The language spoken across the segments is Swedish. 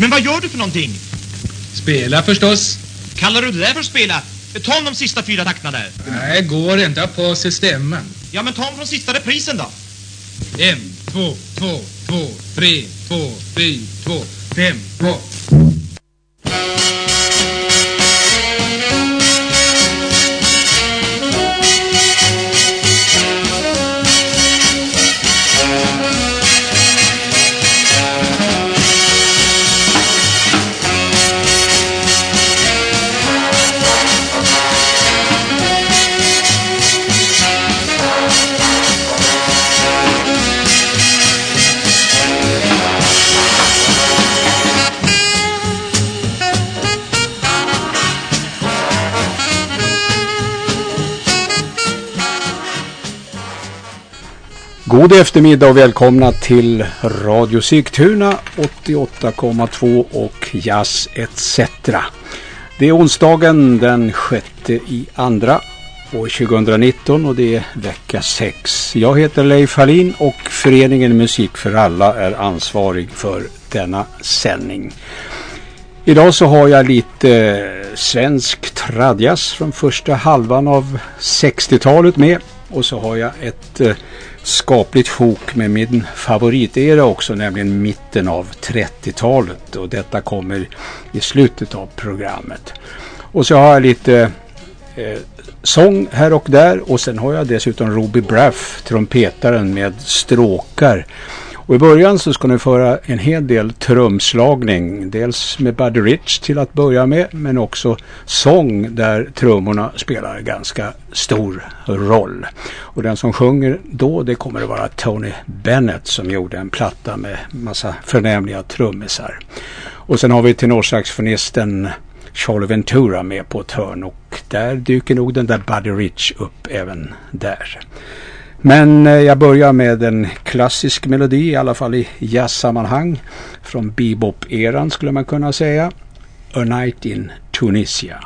Men vad gör du för någonting? Spela förstås. Kallar du det där för att spela? Ta om de sista fyra takterna där. Nej, går inte på systemen. Ja, men ta om från sista reprisen då. En, två, två, två, tre, två, fy, två, fem, två. God eftermiddag och välkomna till Radio Sigtuna 88,2 och Jazz ETC. Det är onsdagen den 6 i andra år 2019 och det är vecka 6. Jag heter Leif Hallin och föreningen Musik för alla är ansvarig för denna sändning. Idag så har jag lite svensk tradjazz från första halvan av 60-talet med och så har jag ett eh, skapligt sjok med min favoritera också, nämligen mitten av 30-talet. Och detta kommer i slutet av programmet. Och så har jag lite eh, sång här och där och sen har jag dessutom Robbie Braff, trumpetaren med stråkar. Och i början så ska ni föra en hel del trumslagning. Dels med Buddy Rich till att börja med. Men också sång där trummorna spelar ganska stor roll. Och den som sjunger då det kommer att vara Tony Bennett som gjorde en platta med massa förnämliga trummisar. Och sen har vi tenorsaxofonisten Charlie Ventura med på ett hörn och där dyker nog den där Buddy Rich upp även där. Men eh, jag börjar med en klassisk melodi, i alla fall i jazzsammanhang. Från bebop-eran skulle man kunna säga. A Night in Tunisia.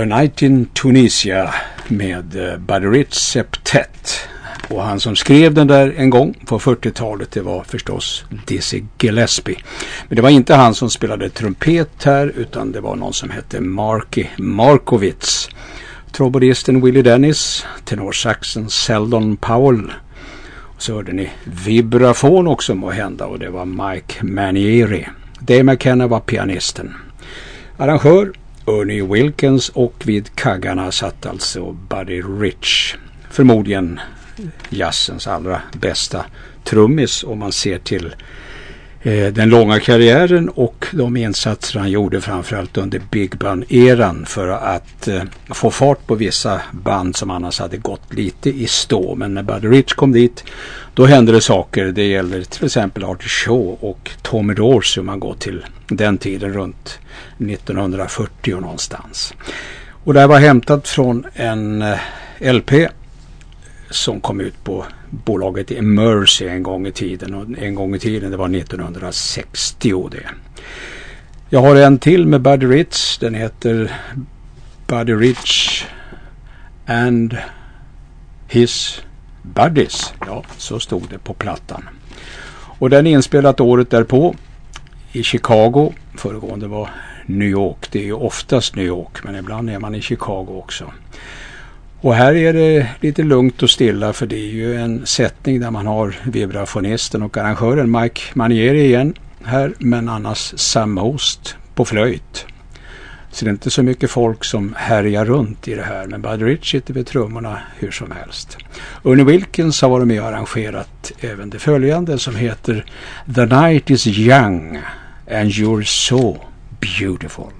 A Night in Tunisia med eh, Baderit Septet. Och han som skrev den där en gång på 40-talet det var förstås Dizzy Gillespie. Men det var inte han som spelade trumpet här utan det var någon som hette Marky Markowitz. Trombonisten Willie Dennis, tenorsaxen Seldon Powell. Och så hörde ni vibrafon också må hända och det var Mike Manieri. Dave McKenna var pianisten. Arrangör Ernie Wilkins och vid kaggarna satt alltså Buddy Rich. Förmodligen jazzens allra bästa trummis om man ser till Eh, den långa karriären och de insatser han gjorde framförallt under Big Band-eran för att eh, få fart på vissa band som annars hade gått lite i stå. Men när Buddy Rich kom dit då hände det saker. Det gäller till exempel Artie Shaw och Tommy Dorsey om man går till den tiden runt 1940 någonstans. Och det här var hämtat från en eh, LP som kom ut på bolaget Emercy en gång i tiden. Och en gång i tiden det var 1960 det. Jag har en till med Buddy Rich. Den heter Buddy Rich and his buddies. Ja, så stod det på plattan. Och den är inspelat året därpå i Chicago. Föregående var New York. Det är ju oftast New York men ibland är man i Chicago också. Och här är det lite lugnt och stilla för det är ju en sättning där man har vibrafonisten och arrangören Mike Manieri igen här men annars Sam Most på flöjt. Så det är inte så mycket folk som härjar runt i det här men Buddy Rich sitter vid trummorna hur som helst. Ernie Wilkins har varit med och arrangerat även det följande som heter The Night is Young and You're So Beautiful.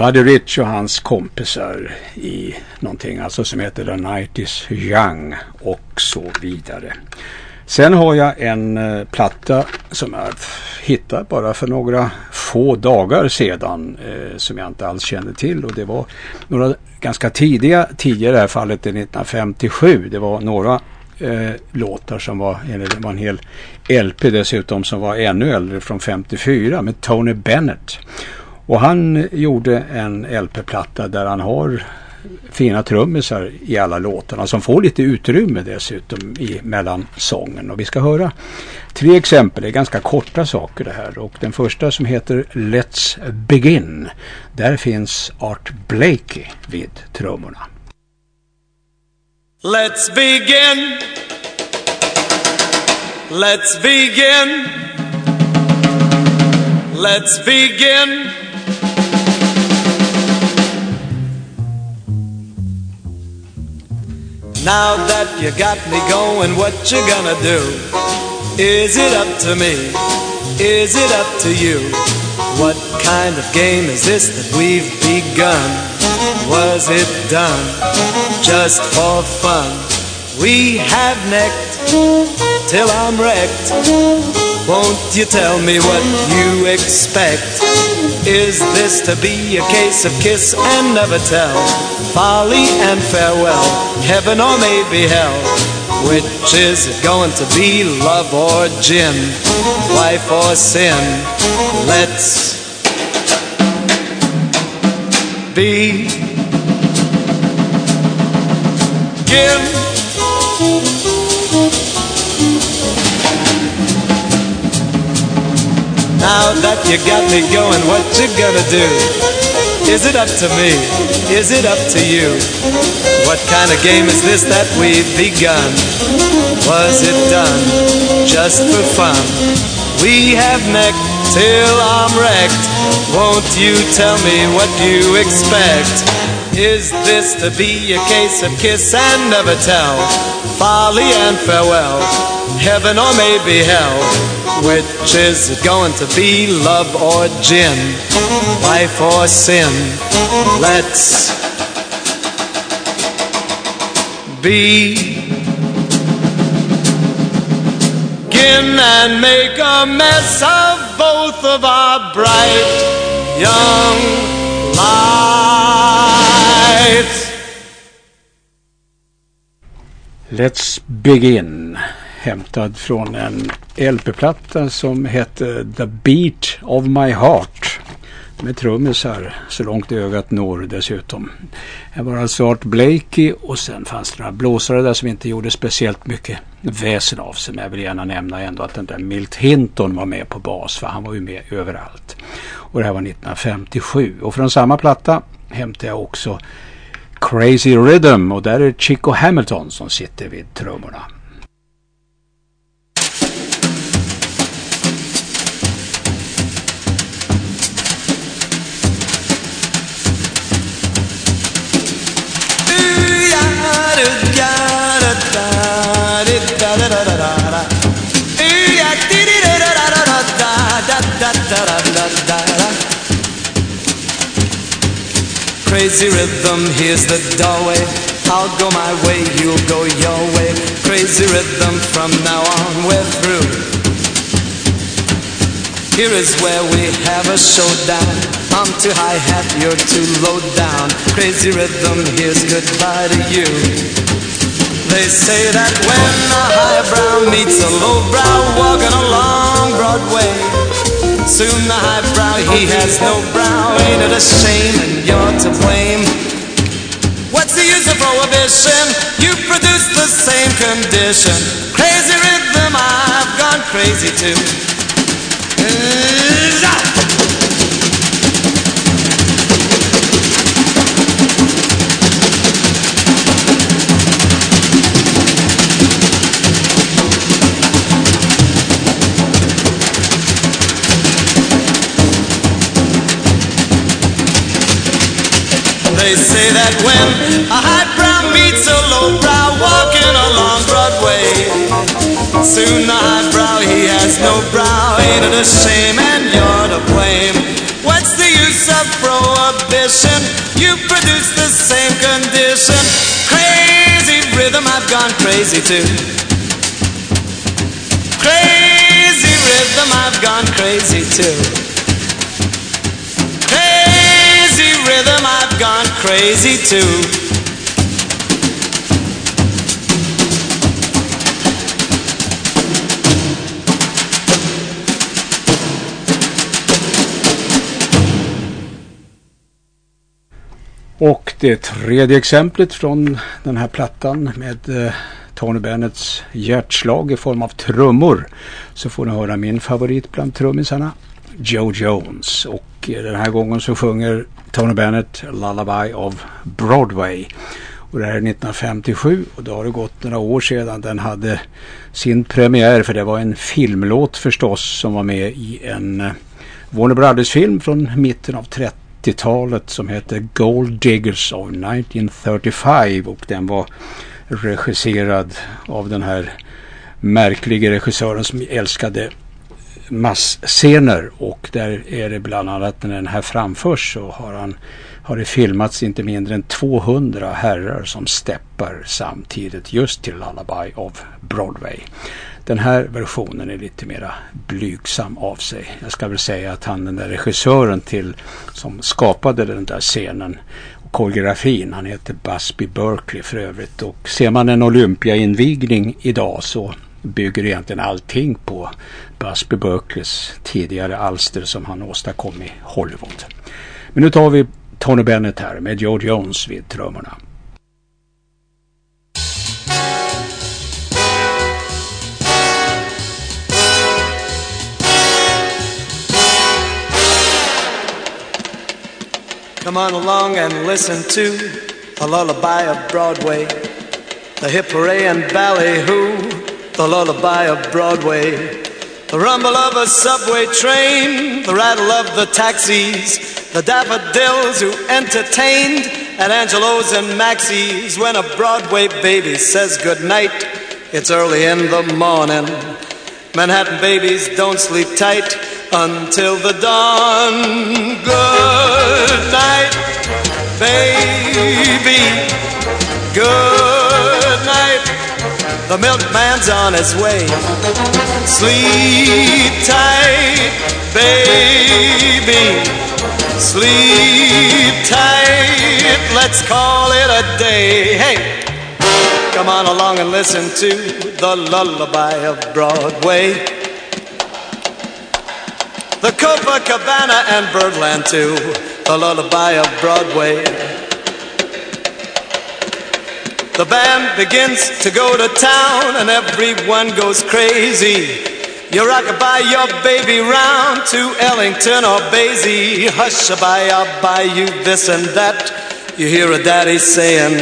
Buddy Rich och hans kompisar i någonting alltså som heter The Night is Young och så vidare. Sen har jag en eh, platta som jag hittade bara för några få dagar sedan eh, som jag inte alls kände till och det var några ganska tidiga tidigare i det här fallet 1957. Det var några eh, låtar som var, eller det var en hel LP dessutom som var ännu äldre från 54 med Tony Bennett. Och han gjorde en LP-platta där han har fina trummisar i alla låtarna som får lite utrymme dessutom i mellan sången. Och vi ska höra tre exempel, det är ganska korta saker det här. Och den första som heter Let's Begin. Där finns Art Blakey vid trummorna. Let's begin. Let's begin. Let's begin. Now that you got me going, what you gonna do? Is it up to me? Is it up to you? What kind of game is this that we've begun? Was it done just for fun? We have necked till I'm wrecked. Won't you tell me what you expect? Is this to be a case of kiss and never tell? Folly and farewell, heaven or maybe hell? Which is it going to be, love or gin, life or sin? Let's be give Now that you got me going, what you gonna do? Is it up to me? Is it up to you? What kind of game is this that we've begun? Was it done just for fun? We have necked till I'm wrecked. Won't you tell me what you expect? Is this to be a case of kiss and never tell? Folly and farewell, heaven or maybe hell? Which is it going to be, love or gin? Life or sin? Let's be begin and make a mess of both of our bright young lives. Let's begin. Hämtad från en LP-platta som hette The Beat of My Heart. Med trummisar så långt ögat når dessutom. Det var alltså Art Blakey och sen fanns det några blåsare där som inte gjorde speciellt mycket väsen av sig. Men jag vill gärna nämna ändå att den där Milt Hinton var med på bas för han var ju med överallt. Och det här var 1957 och från samma platta hämtade jag också Crazy Rhythm och där är Chico Hamilton som sitter vid trummorna. Crazy rhythm, here's the doorway. I'll go my way, you'll go your way. Crazy rhythm, from now on we're through. Here is where we have a showdown. I'm too high hat, you're too low down. Crazy rhythm, here's goodbye to you. They say that when a highbrow meets a lowbrow walking along Broadway, soon the highbrow he has no brow. Ain't it a shame and you're to blame? What's the use of prohibition? You produce the same condition. Crazy rhythm, I've gone crazy too. Mm. They say that when a high brow meets a low brow walking along Broadway, soon the high brow he has no brow. Ain't it a shame and you're to blame? What's the use of prohibition? You produce the same condition. Crazy rhythm, I've gone crazy too. Crazy rhythm, I've gone crazy too. Crazy rhythm, I've gone crazy too. Och det tredje exemplet från den här plattan med eh, Tony Bennets hjärtslag i form av trummor så får ni höra min favorit bland trummisarna Joe Jones. Och eh, den här gången så sjunger Tony Bennett Lullaby of Broadway. Och det här är 1957 och då har det gått några år sedan den hade sin premiär för det var en filmlåt förstås som var med i en eh, Warner Brothers film från mitten av 30 talet som heter Gold Diggers of 1935 och den var regisserad av den här märkliga regissören som älskade massscener och där är det bland annat när den här framförs så har han har det filmats inte mindre än 200 herrar som steppar samtidigt just till Lullaby of Broadway. Den här versionen är lite mera blygsam av sig. Jag ska väl säga att han den där regissören till som skapade den där scenen och koreografin, han heter Busby Berkeley för övrigt. Och ser man en Olympiainvigning idag så bygger egentligen allting på Busby Berkeleys tidigare alster som han åstadkom i Hollywood. Men nu tar vi Tony Bennett här med Joe Jones vid trummorna. Come on along and listen to A lullaby of Broadway, the hip hooray and ballyhoo, the lullaby of Broadway, the rumble of a subway train, the rattle of the taxis, the daffodils who entertained at Angelo's and Maxie's when a Broadway baby says goodnight. It's early in the morning. Manhattan babies don't sleep tight until the dawn. Good night, baby. Good. The milkman's on his way. Sleep tight, baby. Sleep tight. Let's call it a day. Hey. Come on along and listen to the lullaby of Broadway. The Copacabana and Birdland too, the lullaby of Broadway. The band begins to go to town and everyone goes crazy. You rock by your baby round to Ellington or Basie. Hush by, I'll buy you this and that. You hear a daddy saying,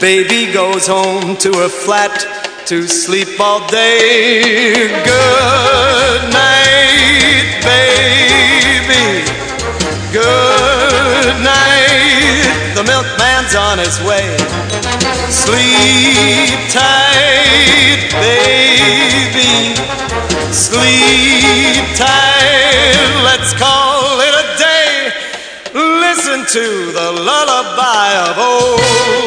Baby goes home to her flat to sleep all day. Good night, baby. Good night. The milkman's on his way. Sleep tight, baby. Sleep tight. Let's call it a day. Listen to the lullaby of old.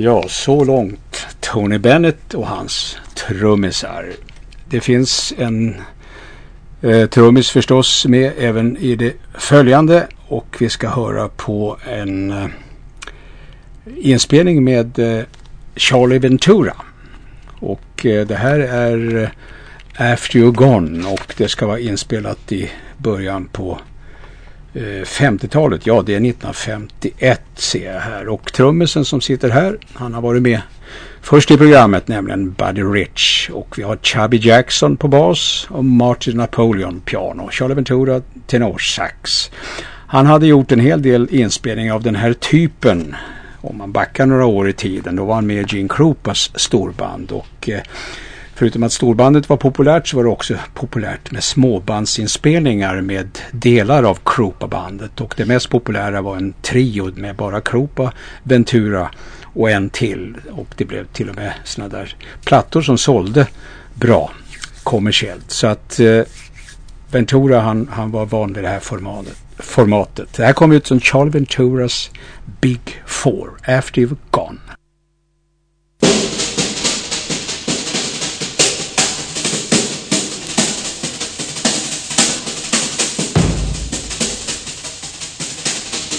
Ja, så långt Tony Bennett och hans trummisar. Det finns en eh, trummis förstås med även i det följande och vi ska höra på en eh, inspelning med eh, Charlie Ventura. Och eh, det här är eh, After You're Gone och det ska vara inspelat i början på Eh, 50-talet. Ja, det är 1951 ser jag här. Och trummisen som sitter här, han har varit med först i programmet, nämligen Buddy Rich. Och vi har Chubby Jackson på bas och Martin Napoleon piano. Charlie Ventura tenorsax. Han hade gjort en hel del inspelningar av den här typen om man backar några år i tiden. Då var han med i Gene Krupas storband och eh, förutom att storbandet var populärt så var det också populärt med småbandsinspelningar med delar av Krupa-bandet och det mest populära var en trio med bara Krupa, Ventura och en till och det blev till och med sådana där plattor som sålde bra kommersiellt. Så att eh, Ventura han, han var van vid det här formatet. formatet. Det här kom ut som Charlie Venturas Big Four, After You've Gone.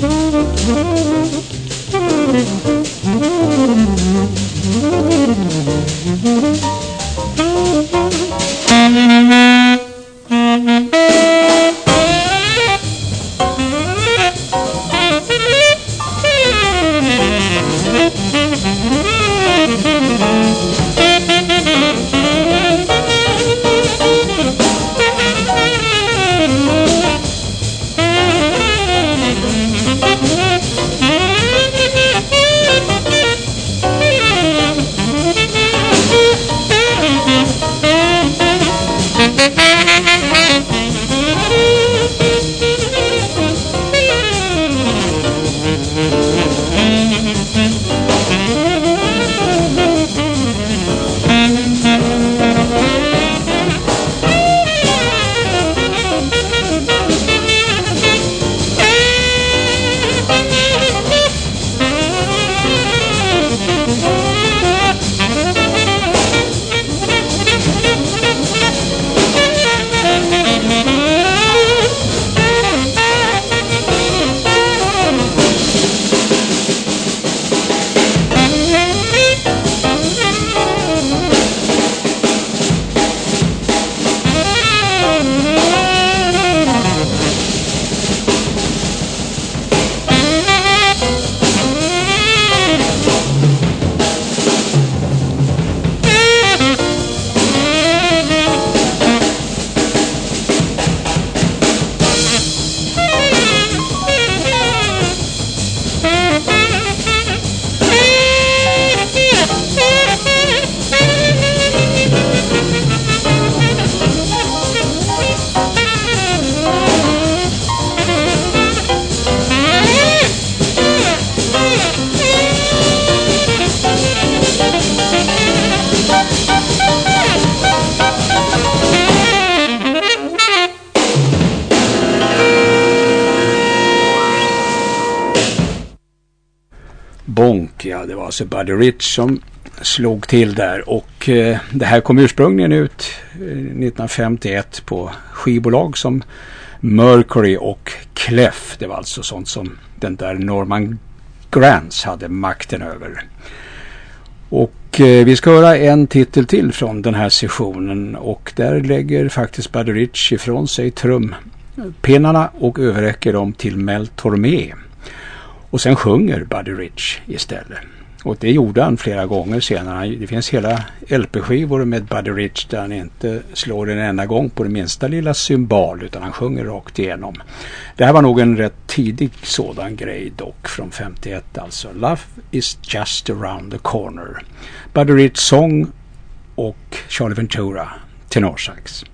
Thank you. Det var alltså Buddy Rich som slog till där och eh, det här kom ursprungligen ut eh, 1951 på skivbolag som Mercury och Clef. Det var alltså sånt som den där Norman Granz hade makten över. Och eh, vi ska höra en titel till från den här sessionen och där lägger faktiskt Buddy Rich ifrån sig trumpinnarna och överräcker dem till Mel Tormé. Och sen sjunger Buddy Rich istället. Och det gjorde han flera gånger senare. Det finns hela LP-skivor med Buddy Rich där han inte slår en enda gång på det minsta lilla symbol utan han sjunger rakt igenom. Det här var nog en rätt tidig sådan grej dock från 51 alltså. Love is just around the corner. Buddy Rich sång och Charlie Ventura tenorsax.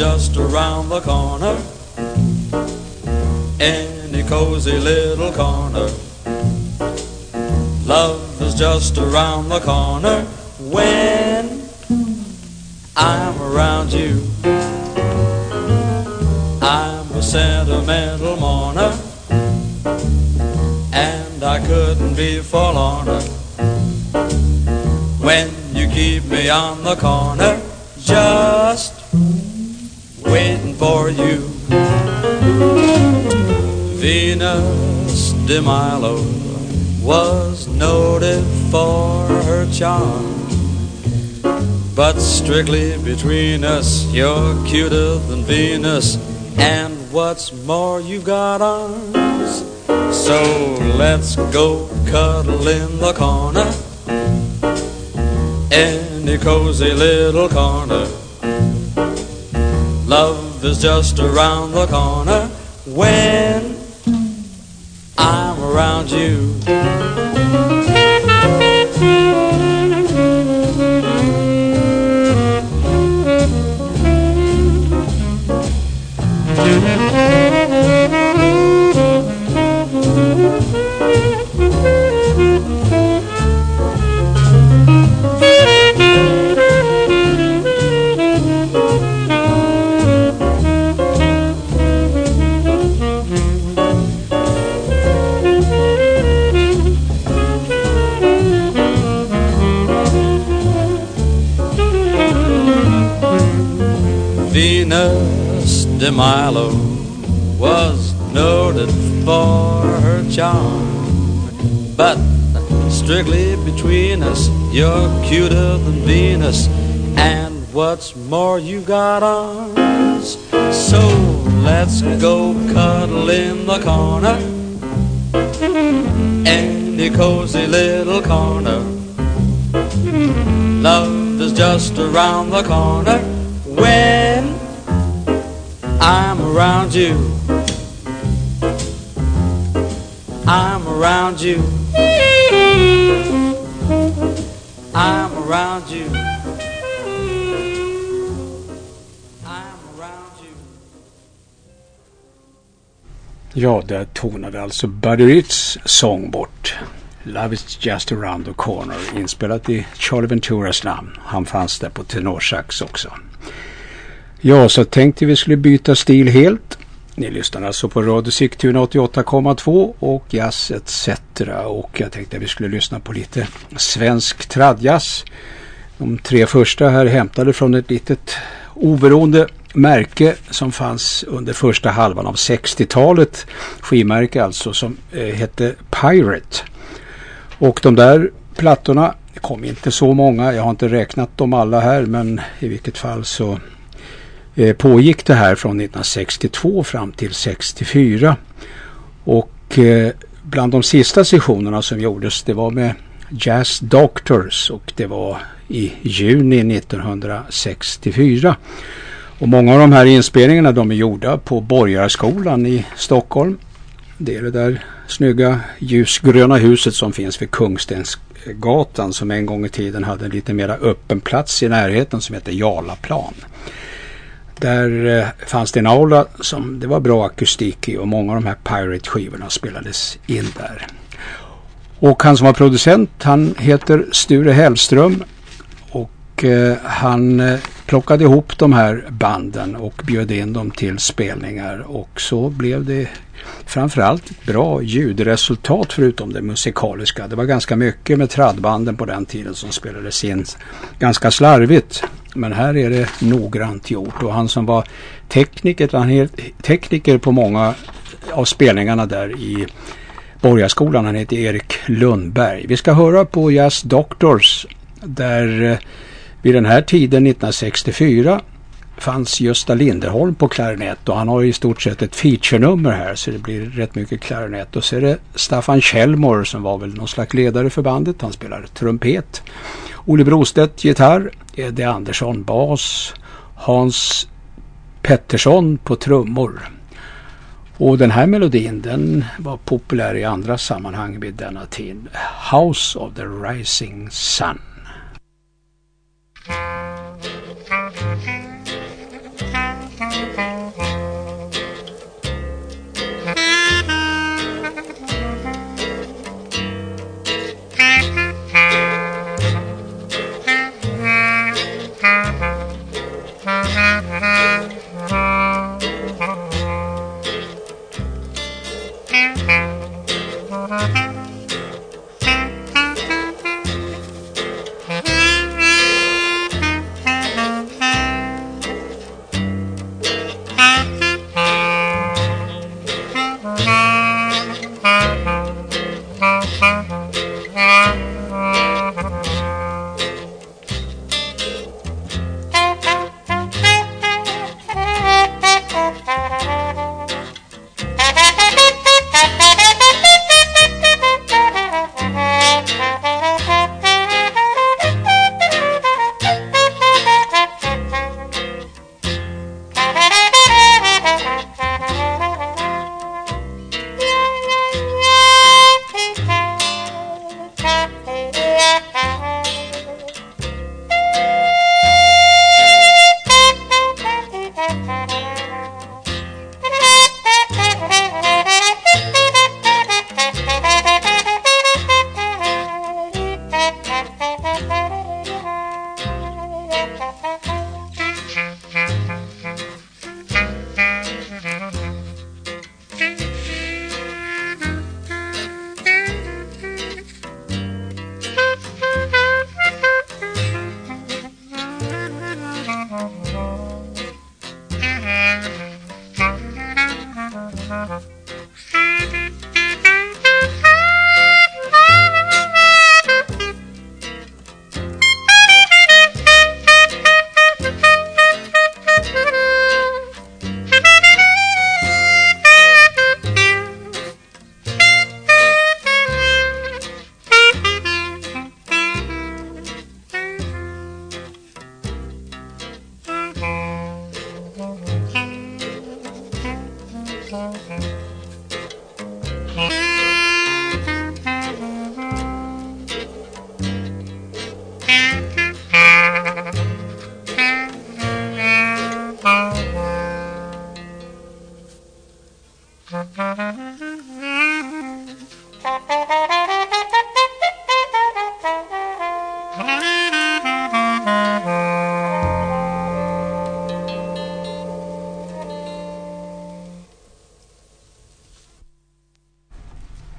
Around the corner, any cozy little corner. Love is just around the corner when I'm around you. I'm a sentimental mourner, and I couldn't be forlorner when you keep me on the corner, just waiting for you. Venus de Milo was noted for her charm. But strictly between us, you're cuter than Venus. And what's more, you've got arms. So let's go cuddle in the corner. Any cozy little corner. Love is just around the corner when I'm around you. Venus de Milo was noted for her charm. But strictly between us, you're cuter than Venus. And what's more, you got arms. So let's go cuddle in the corner. Any cozy little corner. Love is just around the corner when around you. I'm around you. I'm around you. I'm around you. Ja, där tonade alltså Buddy Ritz sång bort. Love is just around the corner. Inspelat i Charlie Venturas namn. Han fanns där på tenorsax också. Ja, så tänkte vi skulle byta stil helt. Ni lyssnar alltså på Radio Sigtuna 88,2 och Jazz etc. Och jag tänkte att vi skulle lyssna på lite svensk tradjazz. De tre första här hämtade från ett litet oberoende märke som fanns under första halvan av 60-talet. Skivmärke alltså som eh, hette Pirate. Och de där plattorna, det kom inte så många, jag har inte räknat dem alla här men i vilket fall så eh, pågick det här från 1962 fram till 64. Och eh, bland de sista sessionerna som gjordes det var med Jazz Doctors och det var i juni 1964. Och många av de här inspelningarna de är gjorda på Borgarskolan i Stockholm. Det är det där snygga ljusgröna huset som finns vid Kungstensgatan som en gång i tiden hade en lite mera öppen plats i närheten som heter Jarlaplan. Där eh, fanns det en aula som det var bra akustik i och många av de här Pirate-skivorna spelades in där. Och han som var producent han heter Sture Hellström och eh, han eh, plockade ihop de här banden och bjöd in dem till spelningar och så blev det framförallt ett bra ljudresultat förutom det musikaliska. Det var ganska mycket med tradbanden på den tiden som spelades in ganska slarvigt. Men här är det noggrant gjort och han som var tekniker, han tekniker på många av spelningarna där i Borgarskolan, han heter Erik Lundberg. Vi ska höra på Jazz Doctors där eh, vid den här tiden 1964 fanns Gösta Linderholm på klarinett och han har i stort sett ett featurenummer här så det blir rätt mycket klarinett. Och så är det Staffan Kjellmor som var väl någon slags ledare för bandet. Han spelar trumpet. Olle Brostedt gitarr, Eddie Andersson bas, Hans Pettersson på trummor. Och den här melodin den var populär i andra sammanhang vid denna tid. House of the Rising Sun.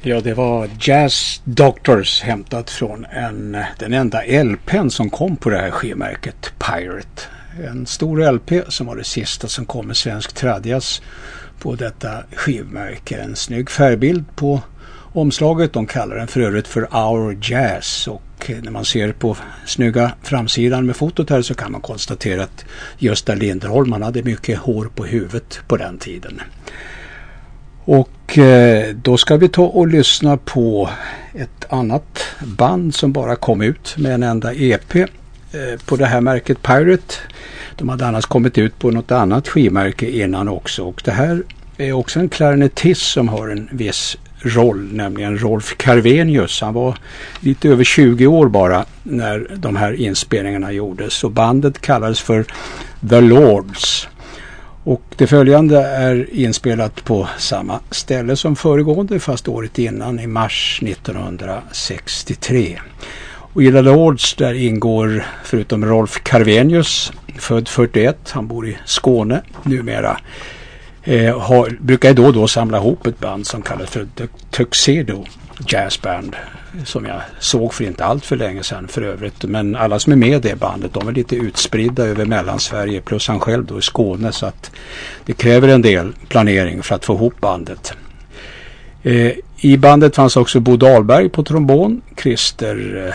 Ja, det var Jazz Doctors hämtat från en, den enda LPn som kom på det här skivmärket Pirate. En stor LP som var det sista som kom med svensk tradjazz på detta skivmärke. En snygg färgbild på omslaget. De kallar den för övrigt för Our Jazz och eh, när man ser på snygga framsidan med fotot här så kan man konstatera att Gösta Linderholm han hade mycket hår på huvudet på den tiden. Och Eh, då ska vi ta och lyssna på ett annat band som bara kom ut med en enda EP eh, på det här märket Pirate. De hade annars kommit ut på något annat skivmärke innan också och det här är också en klarinettist som har en viss roll, nämligen Rolf Carvenius. Han var lite över 20 år bara när de här inspelningarna gjordes och bandet kallades för The Lords. Och det följande är inspelat på samma ställe som föregående fast året innan i mars 1963. Och i The Lords där ingår förutom Rolf Carvenius, född 41, han bor i Skåne numera, eh, har, brukar då och då samla ihop ett band som kallas för Tuxedo Jazzband som jag såg för inte allt för länge sedan för övrigt. Men alla som är med i det bandet de är lite utspridda över Mellansverige plus han själv då i Skåne så att det kräver en del planering för att få ihop bandet. Eh, I bandet fanns också Bo Dahlberg på trombon, Christer eh,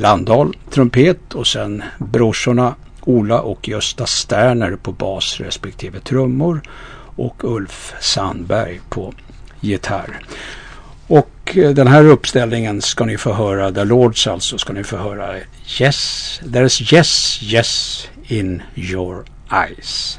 Landahl trumpet och sen brorsorna Ola och Gösta Sterner på bas respektive trummor och Ulf Sandberg på gitarr. Och eh, den här uppställningen ska ni få höra, The Lords alltså, ska ni få höra Yes, there's yes, yes in your eyes.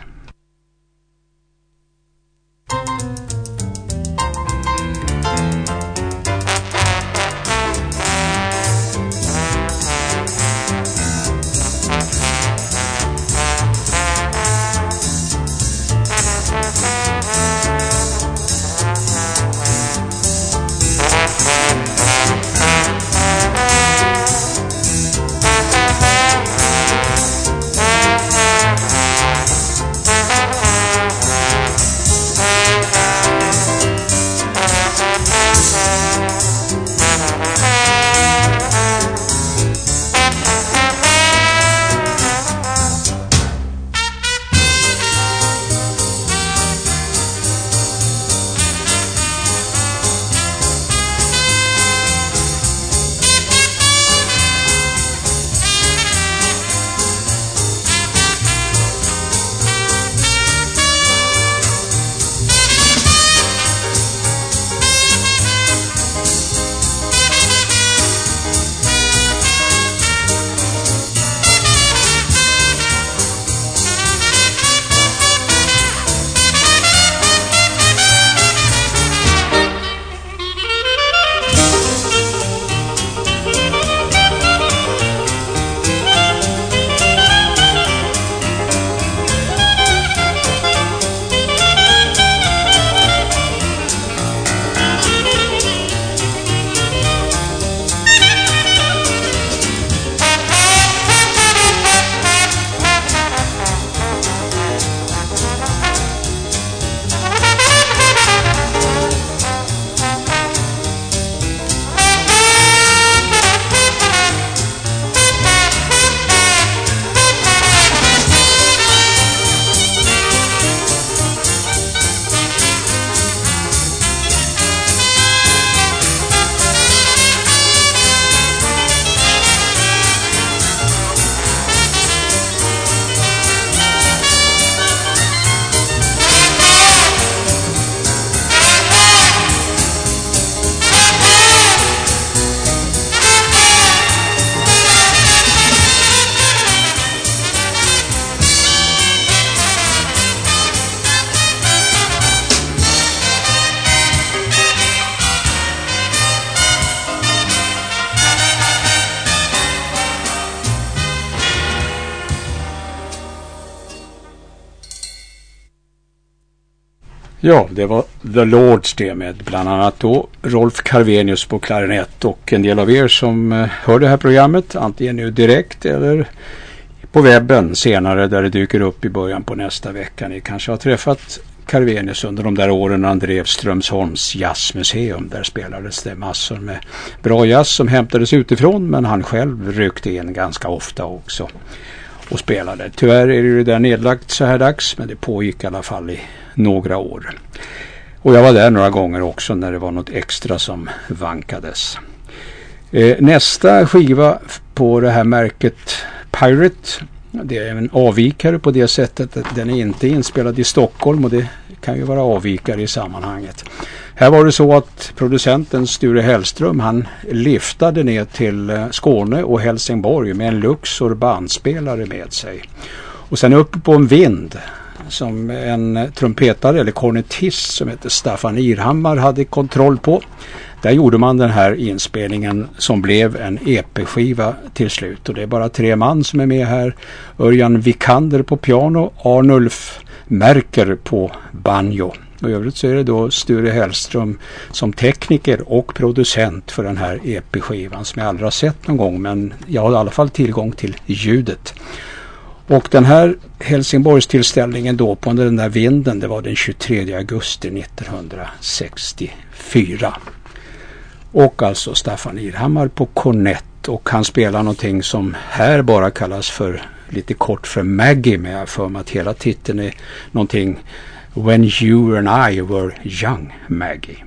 Ja, det var The Lords det med bland annat då Rolf Carvenius på klarinett och en del av er som eh, hör det här programmet antingen nu direkt eller på webben senare där det dyker upp i början på nästa vecka. Ni kanske har träffat Carvenius under de där åren när han drev Strömsholms jazzmuseum. Där spelades det massor med bra jazz som hämtades utifrån men han själv ryckte in ganska ofta också och spelade. Tyvärr är det ju där nedlagt så här dags men det pågick i alla fall i några år. Och jag var där några gånger också när det var något extra som vankades. Eh, nästa skiva på det här märket Pirate det är en avvikare på det sättet att den är inte inspelad i Stockholm och det kan ju vara avvikare i sammanhanget. Här var det så att producenten Sture Hellström han liftade ner till eh, Skåne och Helsingborg med en Luxor bandspelare med sig. Och sen uppe på en vind som en trumpetare eller kornetist som heter Staffan Irhammar hade kontroll på. Där gjorde man den här inspelningen som blev en EP-skiva till slut. Och det är bara tre man som är med här. Örjan Vikander på piano, Arnulf Merker på banjo. Och i övrigt så är det då Sture Hellström som tekniker och producent för den här EP-skivan som jag aldrig har sett någon gång men jag har i alla fall tillgång till ljudet. Och den här Helsingborgstillställningen då på den där vinden det var den 23 augusti 1964. Och alltså Staffan Irhammar på kornett och han spelar någonting som här bara kallas för lite kort för Maggie men jag för mig att hela titeln är någonting When you and I were young Maggie.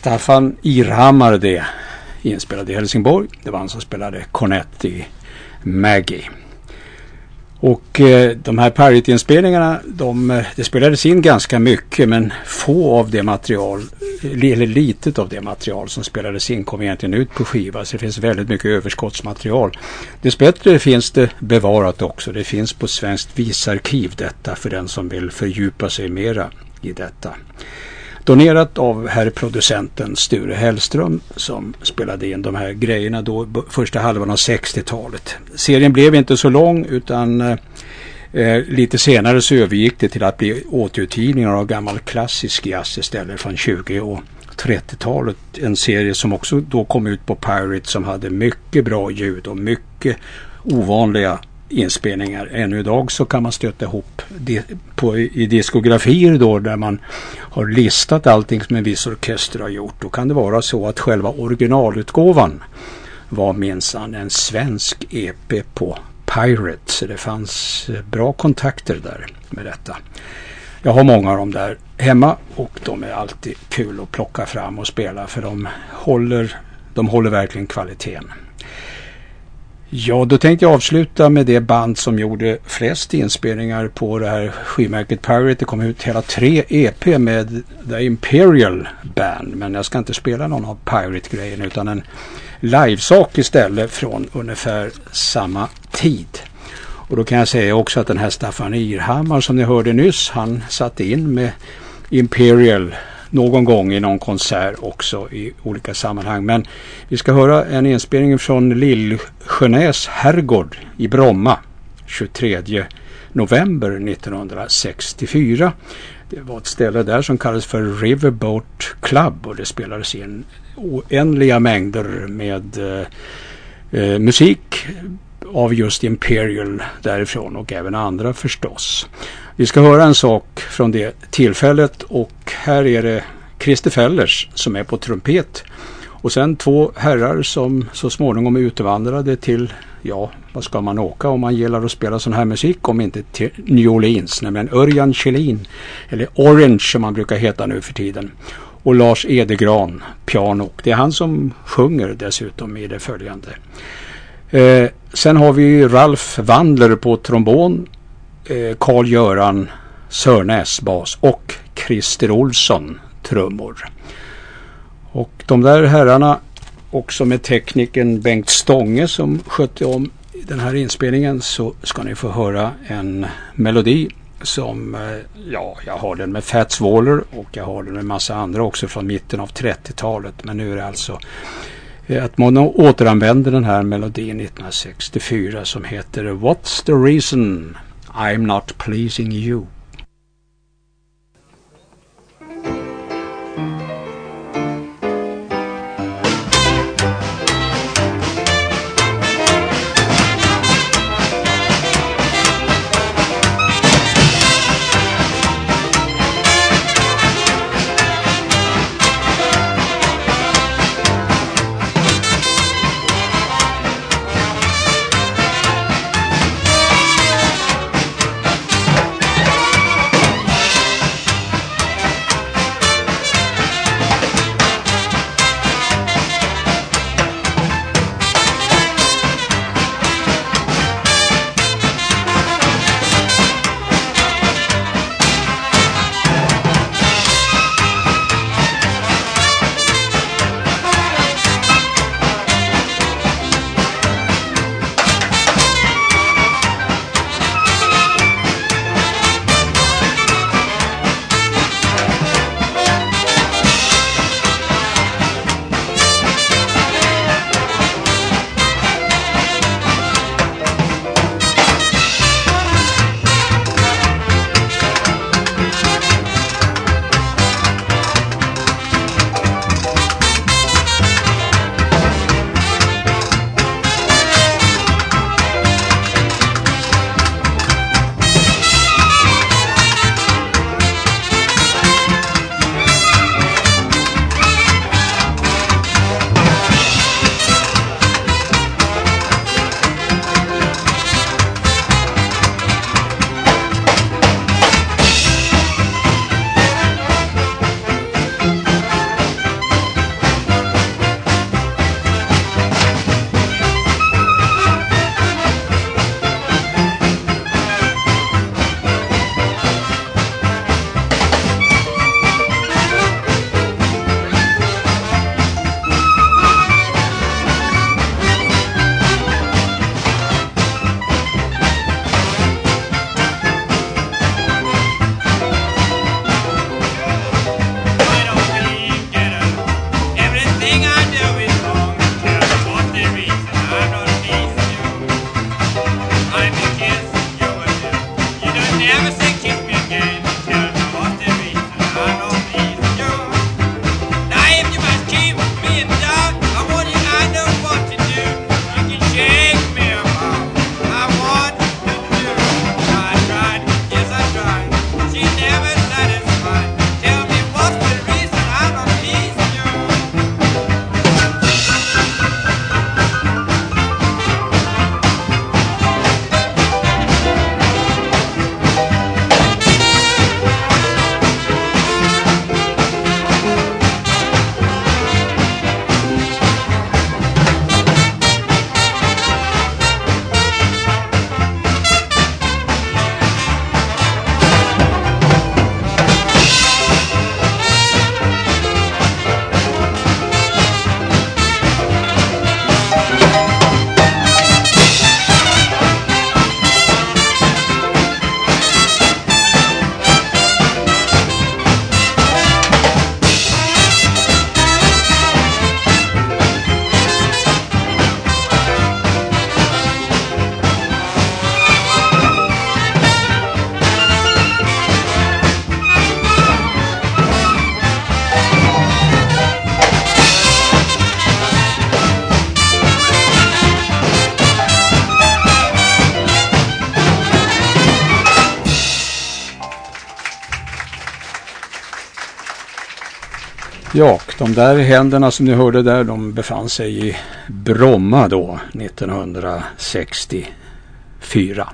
Staffan Irhammar det. inspelad i Helsingborg. Det var han som spelade Cornett i Maggie. Och eh, de här Pirate-inspelningarna, de, eh, det spelades in ganska mycket men få av det material, eller litet av det material som spelades in kom egentligen ut på skiva. Så det finns väldigt mycket överskottsmaterial. Dessbättre finns det bevarat också. Det finns på Svenskt visarkiv detta för den som vill fördjupa sig mera i detta. Donerat av herr producenten Sture Hellström som spelade in de här grejerna då första halvan av 60-talet. Serien blev inte så lång utan eh, eh, lite senare så övergick det till att bli återutgivningar av gammal klassisk jazz istället från 20 och 30-talet. En serie som också då kom ut på Pirate som hade mycket bra ljud och mycket ovanliga inspelningar. Ännu idag så kan man stöta ihop på, i diskografier då där man har listat allting som en viss orkester har gjort. Då kan det vara så att själva originalutgåvan var minsann en svensk EP på Pirate. Så det fanns eh, bra kontakter där med detta. Jag har många av dem där hemma och de är alltid kul att plocka fram och spela för de håller, de håller verkligen kvaliteten. Ja, då tänkte jag avsluta med det band som gjorde flest inspelningar på det här skivmärket Pirate. Det kom ut hela tre EP med The Imperial Band. Men jag ska inte spela någon av Pirate-grejen utan en livesak istället från ungefär samma tid. Och då kan jag säga också att den här Staffan Irhammar som ni hörde nyss, han satte in med Imperial någon gång i någon konsert också i olika sammanhang. Men vi ska höra en inspelning från Lillsjönäs herrgård i Bromma 23 november 1964. Det var ett ställe där som kallades för Riverboat Club och det spelades in oändliga mängder med eh, eh, musik av just Imperial därifrån och även andra förstås. Vi ska höra en sak från det tillfället och här är det Christer Fellers som är på trumpet. Och sen två herrar som så småningom utvandrade till, ja, vad ska man åka om man gillar att spela sån här musik om inte till New Orleans, nämligen Örjan Kjellin, eller Orange som man brukar heta nu för tiden. Och Lars Edegran, piano. Det är han som sjunger dessutom i det följande. Eh, sen har vi Ralf Wandler på trombon Eh, Karl-Göran Sörnäs bas och Christer Olsson trummor. Och de där herrarna också med tekniken Bengt Stånge som skötte om den här inspelningen så ska ni få höra en melodi som, eh, ja, jag har den med Fats Waller och jag har den med massa andra också från mitten av 30-talet. Men nu är det alltså eh, att man återanvänder den här melodin 1964 som heter What's the reason I'm not pleasing you. Ja, de där händerna som ni hörde där, de befann sig i Bromma då, 1964.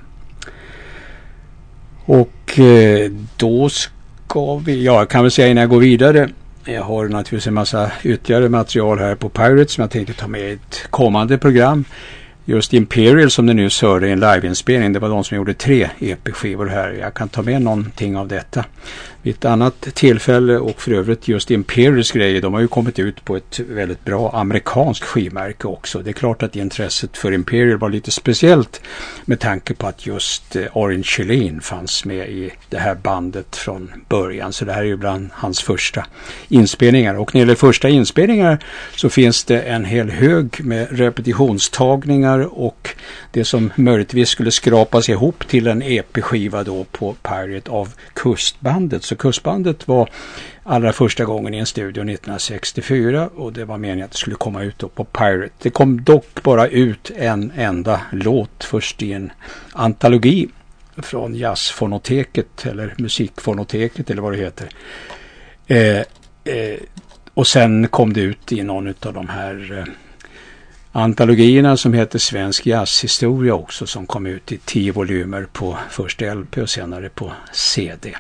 Och eh, då ska vi, ja, jag kan väl säga innan jag går vidare. Jag har naturligtvis en massa ytterligare material här på Pirates som jag tänkte ta med i ett kommande program. Just Imperial som ni nyss hörde i en liveinspelning, det var de som gjorde tre EP-skivor här. Jag kan ta med någonting av detta vid ett annat tillfälle och för övrigt just Imperials grejer, de har ju kommit ut på ett väldigt bra amerikanskt skivmärke också. Det är klart att intresset för Imperial var lite speciellt med tanke på att just eh, Orange Chileen fanns med i det här bandet från början. Så det här är ju bland hans första inspelningar. Och när det gäller första inspelningar så finns det en hel hög med repetitionstagningar och det som möjligtvis skulle skrapas ihop till en EP-skiva då på Pirate av Kustbandet. Så Kustbandet var allra första gången i en studio 1964 och det var meningen att det skulle komma ut då på Pirate. Det kom dock bara ut en enda låt först i en antologi från Jazzfonoteket eller Musikfonoteket eller vad det heter. Eh, eh, och sen kom det ut i någon av de här eh, antologierna som heter Svensk jazzhistoria också som kom ut i tio volymer på först LP och senare på CD.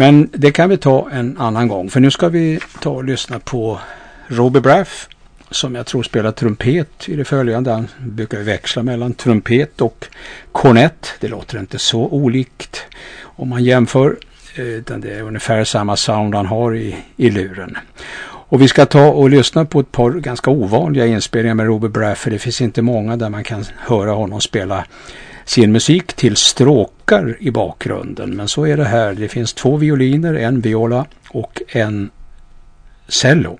Men det kan vi ta en annan gång för nu ska vi ta och lyssna på Robbie Braff som jag tror spelar trumpet i det följande. Han brukar växla mellan trumpet och kornett. Det låter inte så olikt om man jämför. Utan det är ungefär samma sound han har i, i luren. Och vi ska ta och lyssna på ett par ganska ovanliga inspelningar med Robert Braff. För det finns inte många där man kan höra honom spela sin musik till stråkar i bakgrunden. Men så är det här. Det finns två violiner, en viola och en cello.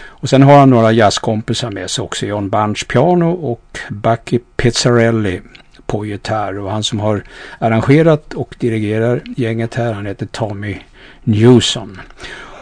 Och sen har han några jazzkompisar med sig också. John Bunch piano och Bucky Pizzarelli på gitarr. Och han som har arrangerat och dirigerar gänget här, han heter Tommy Newson.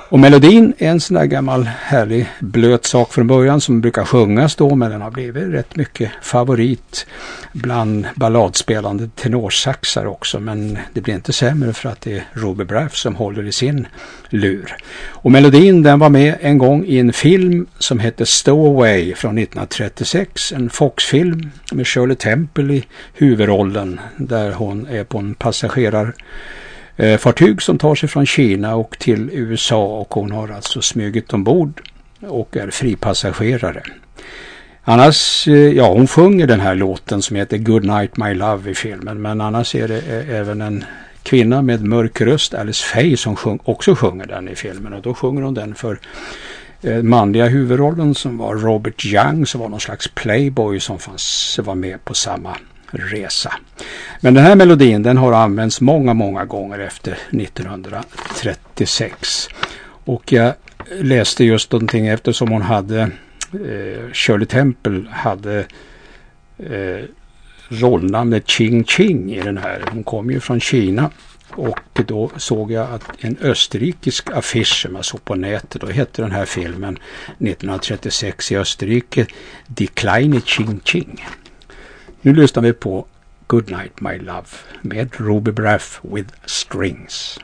Och melodin är en sån där gammal härlig blöt sak från början som brukar sjungas då men den har blivit rätt mycket favorit bland balladspelande tenorsaxar också men det blir inte sämre för att det är Robert Braff som håller i sin lur. Och melodin den var med en gång i en film som hette Stowaway från 1936, en Fox-film med Shirley Temple i huvudrollen där hon är på en passagerar eh, fartyg som tar sig från Kina och till USA och hon har alltså smugit ombord och är fripassagerare. Annars, eh, ja hon sjunger den här låten som heter Good Night My Love i filmen men annars är det eh, även en kvinna med mörk röst, Alice Faye, som sjung, också sjunger den i filmen och då sjunger hon den för eh, manliga huvudrollen som var Robert Young som var någon slags playboy som fanns, var med på samma resa. Men den här melodin den har använts många, många gånger efter 1936. Och jag läste just någonting eftersom hon hade eh, Shirley Temple hade eh, rollnamnet Ching Ching i den här. Hon kom ju från Kina och då såg jag att en österrikisk affisch som jag såg på nätet, då hette den här filmen 1936 i Österrike Die kleine Ching Ching. Nu lyssnar vi på Good Night My Love med Ruby Braff with Strings.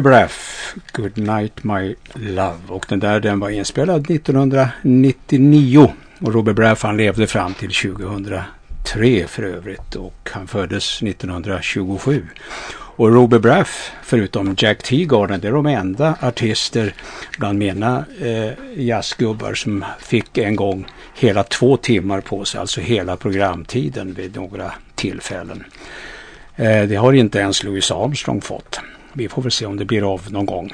Ruby Braff, Good Night My Love. Och den där den var inspelad 1999. Och Robert Braff han levde fram till 2003 för övrigt. Och han föddes 1927. Och Robert Braff, förutom Jack Teagarden, det är de enda artister bland mina eh, jazzgubbar som fick en gång hela två timmar på sig, alltså hela programtiden vid några tillfällen. Eh, det har inte ens Louis Armstrong fått. Vi får väl se om det blir av någon gång.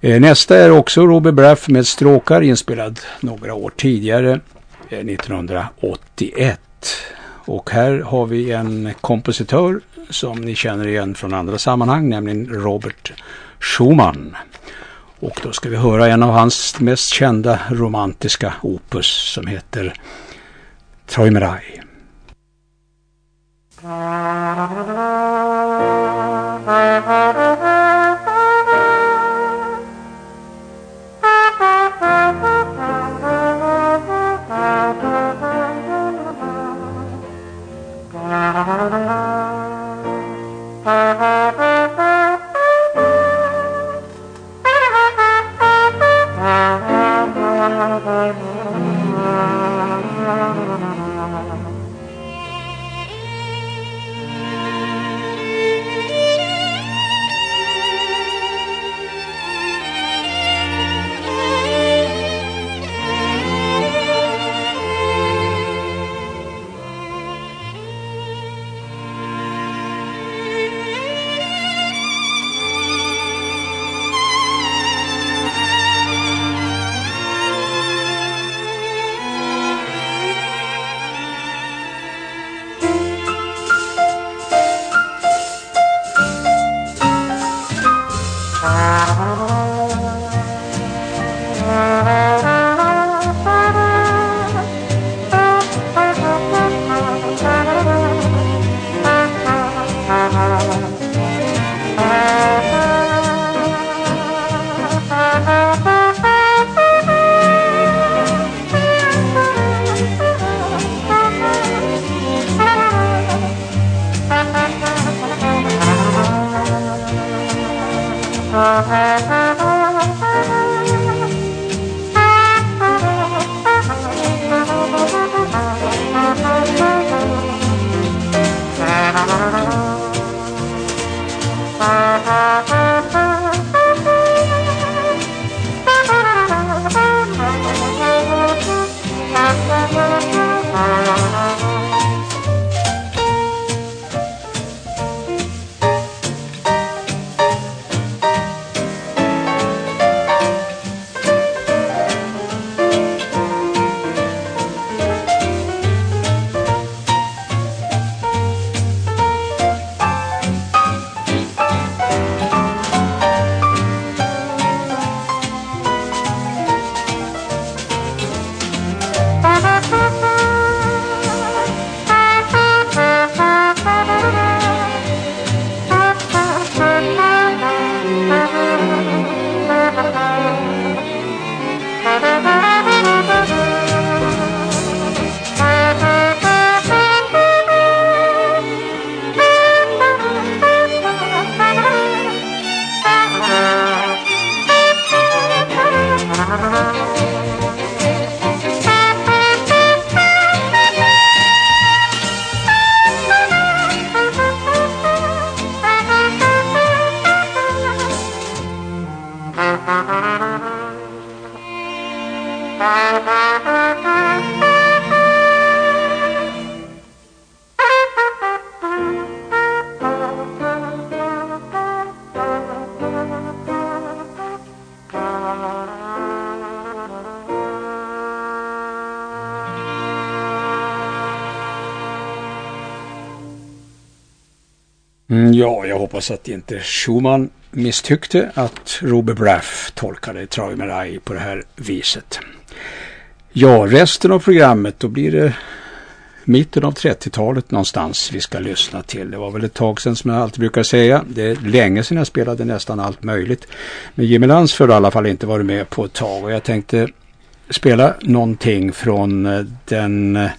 Eh, nästa är också Robert Braff med stråkar inspelad några år tidigare, eh, 1981. Och här har vi en kompositör som ni känner igen från andra sammanhang, nämligen Robert Schumann. Och då ska vi höra en av hans mest kända romantiska opus som heter Träumerei. Thank you. Hoppas att inte Schumann misstyckte att Robert Braff tolkade Traumerei på det här viset. Ja, resten av programmet då blir det mitten av 30-talet någonstans vi ska lyssna till. Det var väl ett tag sedan som jag alltid brukar säga. Det är länge sedan jag spelade nästan allt möjligt. Men Jimmy Lansford har i alla fall inte varit med på ett tag och jag tänkte spela någonting från eh, den eh,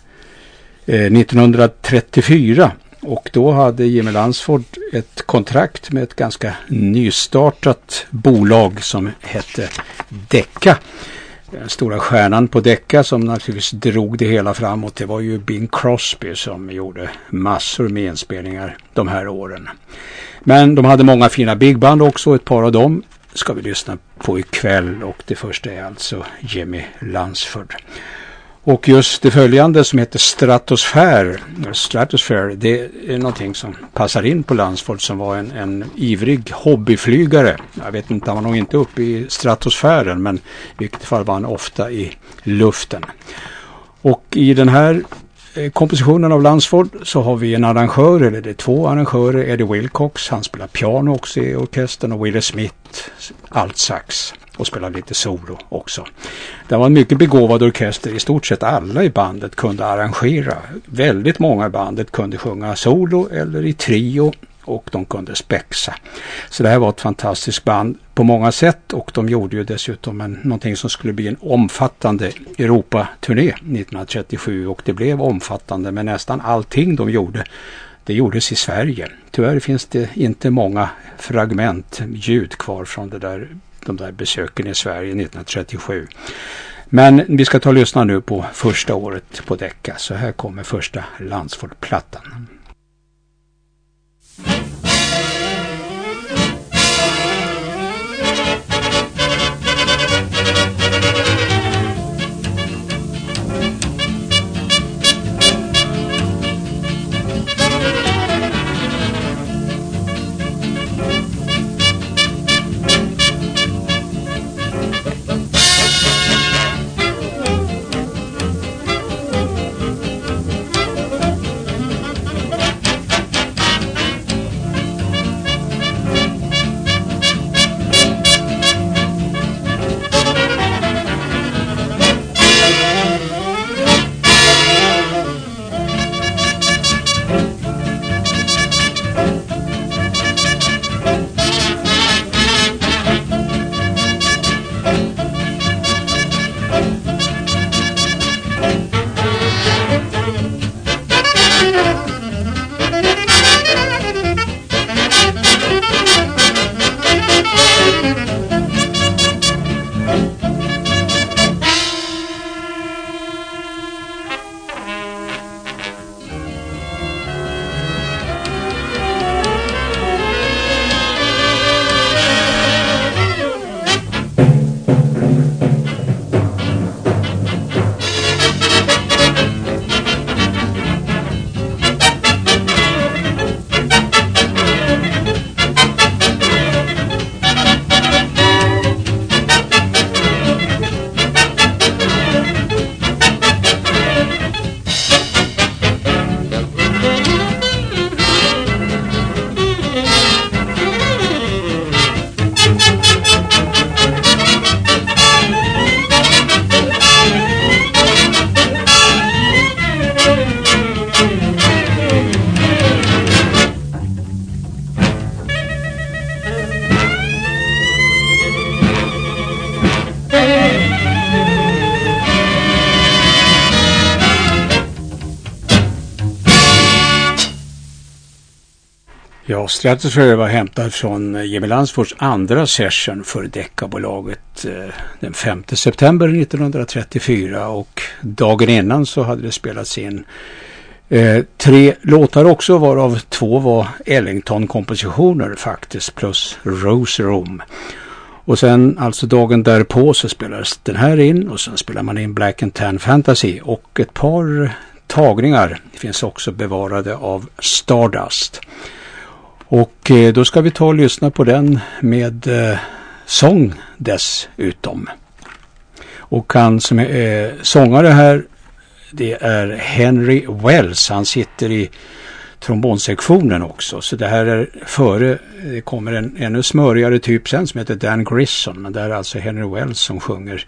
1934 och då hade Jimmy Lansford ett kontrakt med ett ganska nystartat bolag som hette Decca. Den stora stjärnan på Decca som naturligtvis drog det hela framåt det var ju Bing Crosby som gjorde massor med inspelningar de här åren. Men de hade många fina big band också, ett par av dem ska vi lyssna på ikväll och det första är alltså Jimmy Lansford. Och just det följande som heter Stratosfär, Stratosphere, det är någonting som passar in på Landsford som var en, en ivrig hobbyflygare. Jag vet inte, han var nog inte uppe i stratosfären men i vilket fall var han ofta i luften. Och i den här eh, kompositionen av Lansford så har vi en arrangör, eller det är två arrangörer, Eddie Wilcox, han spelar piano också i orkestern och Willie Smith, altsax och spelade lite solo också. Det var en mycket begåvad orkester. I stort sett alla i bandet kunde arrangera. Väldigt många i bandet kunde sjunga solo eller i trio och de kunde spexa. Så det här var ett fantastiskt band på många sätt och de gjorde ju dessutom en, någonting som skulle bli en omfattande Europaturné 1937 och det blev omfattande med nästan allting de gjorde det gjordes i Sverige. Tyvärr finns det inte många fragment ljud kvar från det där de där besöken i Sverige 1937. Men vi ska ta och lyssna nu på första året på Decca. Så här kommer första Landsfordplattan. Stratosphere var hämtad från eh, Jimmy Landsfors andra session för Deckabolaget eh, den 5 september 1934 och dagen innan så hade det spelats in eh, tre låtar också varav två var Ellington-kompositioner faktiskt plus Rose Room. Och sen alltså dagen därpå så spelades den här in och sen spelar man in Black and Tan Fantasy och ett par tagningar finns också bevarade av Stardust. Och eh, då ska vi ta och lyssna på den med eh, sång dessutom. Och han som är eh, sångare här det är Henry Wells. Han sitter i trombonsektionen också. Så det här är före, det kommer en ännu smörigare typ sen som heter Dan Grissom. Men det är alltså Henry Wells som sjunger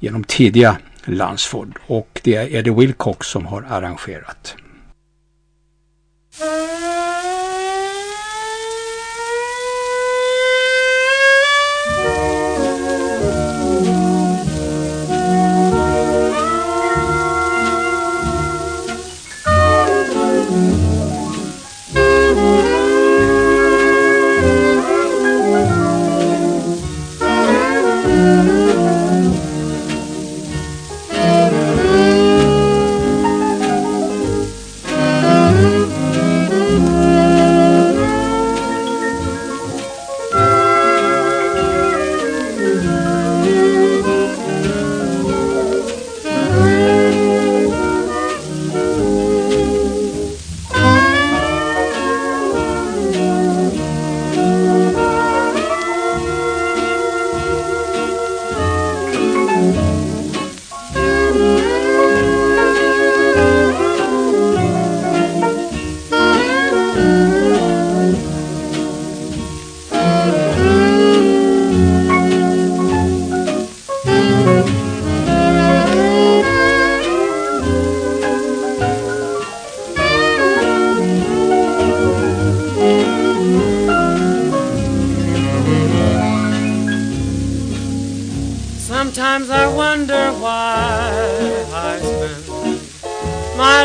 genom tidiga Lansford. Och det är Eddie Wilcox som har arrangerat. Mm.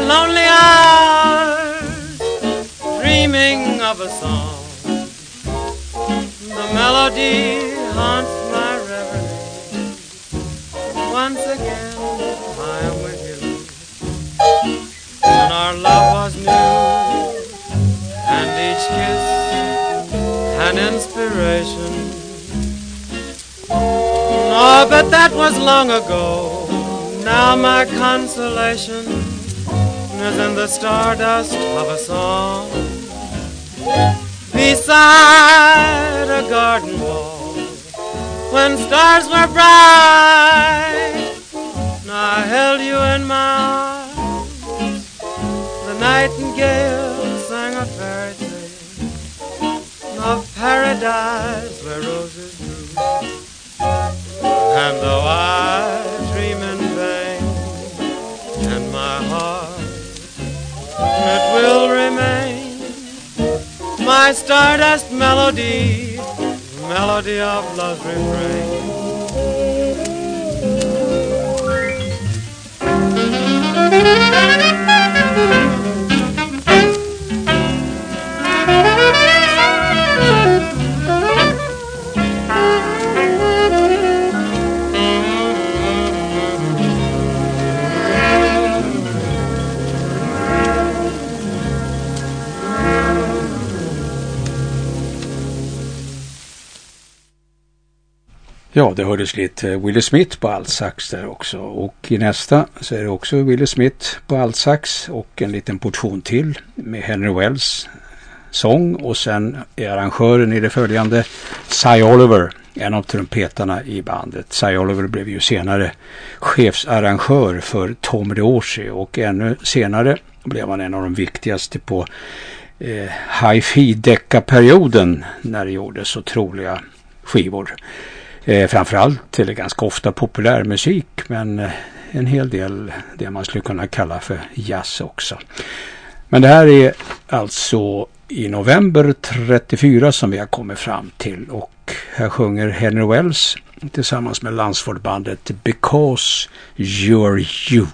Lonely hours dreaming of a song. The melody haunts my reverie. Once again, I am with you. When our love was new, and each kiss an inspiration. Oh, but that was long ago. Now my consolation in the stardust of a song beside a garden wall when stars were bright. I held you in my arms. The nightingale sang a fairy tale of paradise where roses grew. And though I it will remain my stardust melody, melody of love's refrain. Ja, det hördes lite Willie Smith på altsax där också. Och i nästa så är det också Willie Smith på altsax och en liten portion till med Henry Wells sång och sen är arrangören i det följande Cy Oliver, en av trumpetarna i bandet. Cy Oliver blev ju senare chefsarrangör för Tom DeOrsi och ännu senare blev han en av de viktigaste på eh, hi-fi decka-perioden när det gjordes otroliga skivor. Eh, framförallt, eller ganska ofta populärmusik, men eh, en hel del det man skulle kunna kalla för jazz också. Men det här är alltså i november 34 som vi har kommit fram till och här sjunger Henry Wells tillsammans med landsfordbandet Because You're You.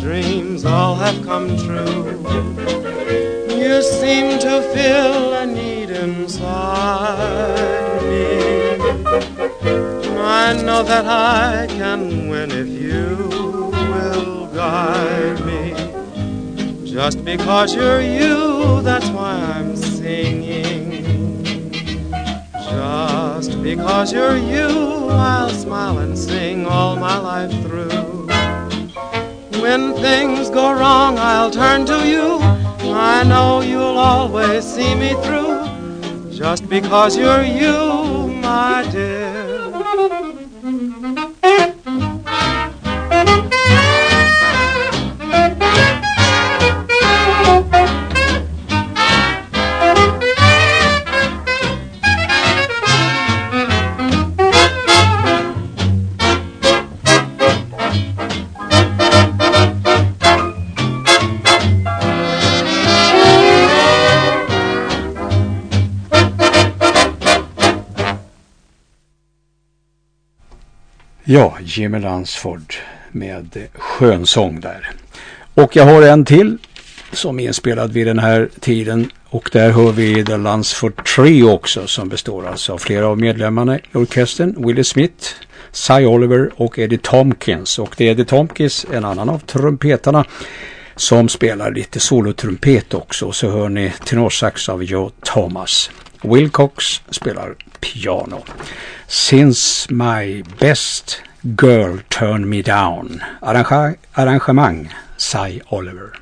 Dreams all have come true. You seem to fill a need inside me. I know that I can win if you will guide me. Just because you're you, that's why I'm singing singing. Just because you're you, I'll smile and sing all my life through. When things go wrong, I'll turn to you. I know you'll always see me through. Just because you're you, Ja, Jimmy Lansford med skönsång där. Och jag har en till som är inspelad vid den här tiden och där hör vi The Lansford Trio också som består alltså av flera av medlemmarna i orkestern. Willie Smith, Cy Oliver och Eddie Tompkins. Och det är Eddie Tompkins, en annan av trumpetarna, som spelar lite solotrumpet också. Och Så hör ni tenorsax av Joe Thomas. Wilcox spelar piano. Since my best girl turned me down. Arrange arrangemang Cy Oliver.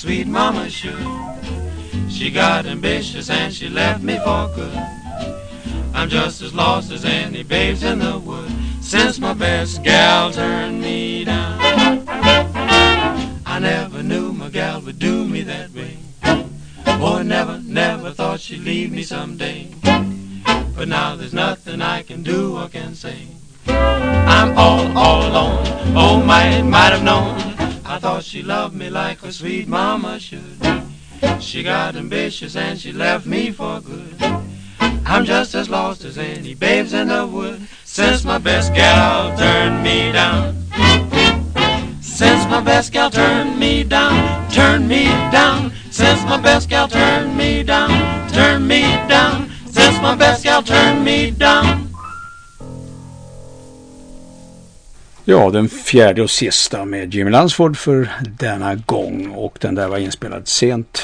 Sweet mama should. She got ambitious and she left me for good. I'm just as lost as any babes in the wood since my best gal turned me down. I never knew my gal would do me that way. Boy, never, never thought she'd leave me someday. But now there's nothing I can do or can say. I'm all, all alone. Oh, might, might have known I thought she loved me like her sweet mama should. She got ambitious and she left me for good. I'm just as lost as any babes in the wood since my best gal turned me down. Since my best gal turned me down, turned me down. Since my best gal turned me down, turned me down. Since my best gal turned me down. Ja, den fjärde och sista med Jimmy Lansford för denna gång. Och den där var inspelad sent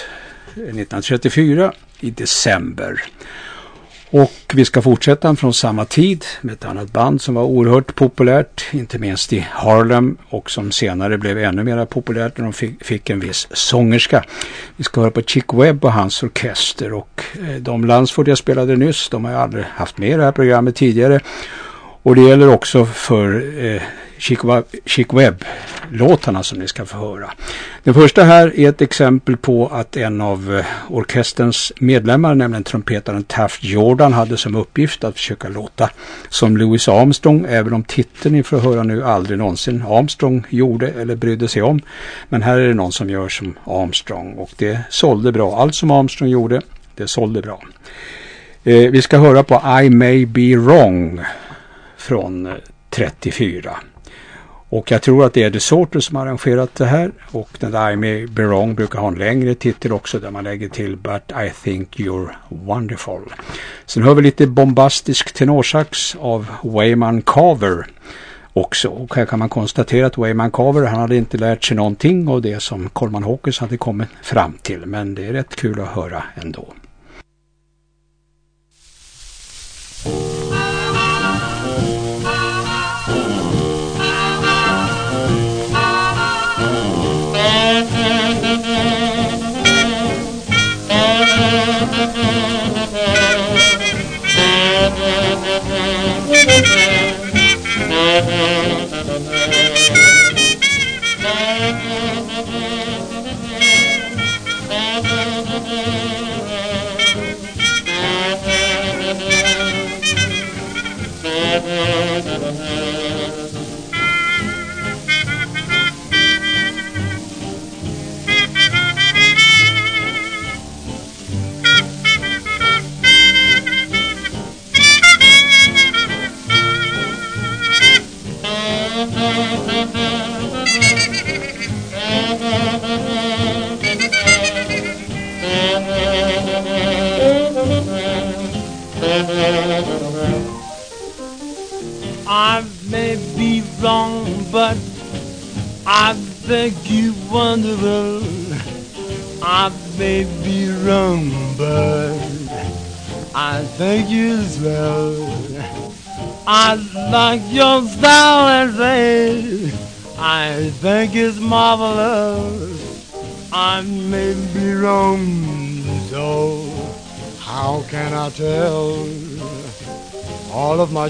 1934 i december. Och vi ska fortsätta från samma tid med ett annat band som var oerhört populärt, inte minst i Harlem och som senare blev ännu mer populärt när de fick, fick en viss sångerska. Vi ska höra på Chick Webb och hans orkester och eh, de Lansford jag spelade nyss, de har jag aldrig haft med i det här programmet tidigare. Och det gäller också för eh, Chick Webb-låtarna som ni ska få höra. Den första här är ett exempel på att en av eh, orkesterns medlemmar, nämligen trumpetaren Taft Jordan, hade som uppgift att försöka låta som Louis Armstrong, även om titeln ni får höra nu aldrig någonsin Armstrong gjorde eller brydde sig om. Men här är det någon som gör som Armstrong och det sålde bra. Allt som Armstrong gjorde, det sålde bra. Eh, vi ska höra på I May Be Wrong från eh, 34. Och jag tror att det är The Sorter som har arrangerat det här. Och den där Amy Berong brukar ha en längre titel också där man lägger till But I Think You're Wonderful. Sen hör vi lite bombastisk tenorsax av Wayman Carver också. Och här kan man konstatera att Wayman Carver han hade inte lärt sig någonting av det som Coleman Hawkins hade kommit fram till. Men det är rätt kul att höra ändå.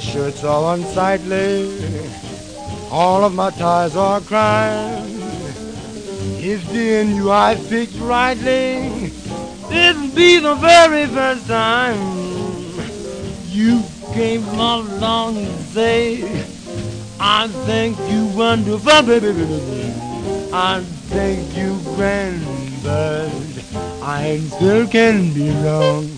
Shirts are unsightly. All of my ties are crime. If you I picked rightly, this'll be the very first time you came along and say, I think you wonderful, baby, baby. I think you grand, but I still can be wrong.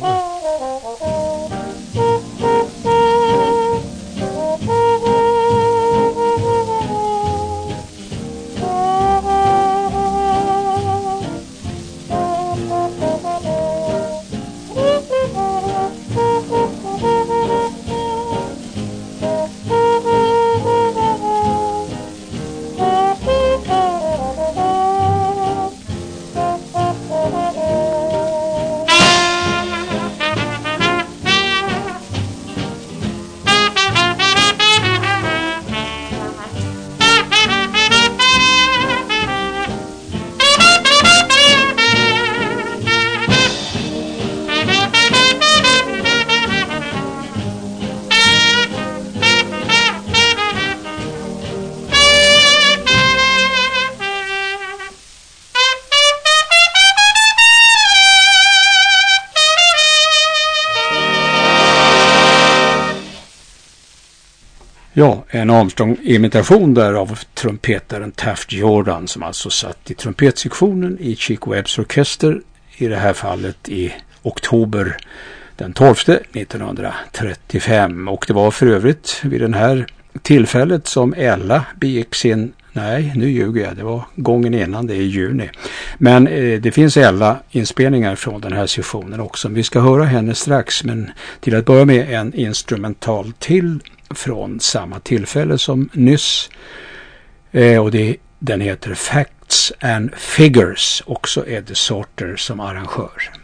En Armstrong-imitation där av trumpetaren Taft Jordan som alltså satt i trumpetsektionen i Chick Webbs orkester i det här fallet i oktober den 12 1935 och det var för övrigt vid den här tillfället som Ella begick sin Nej, nu ljuger jag. Det var gången innan, det är i juni. Men eh, det finns Ella inspelningar från den här sessionen också. Vi ska höra henne strax, men till att börja med en instrumental till från samma tillfälle som nyss. Eh, och det, den heter Facts and Figures. Också Eddie Sorter som arrangör.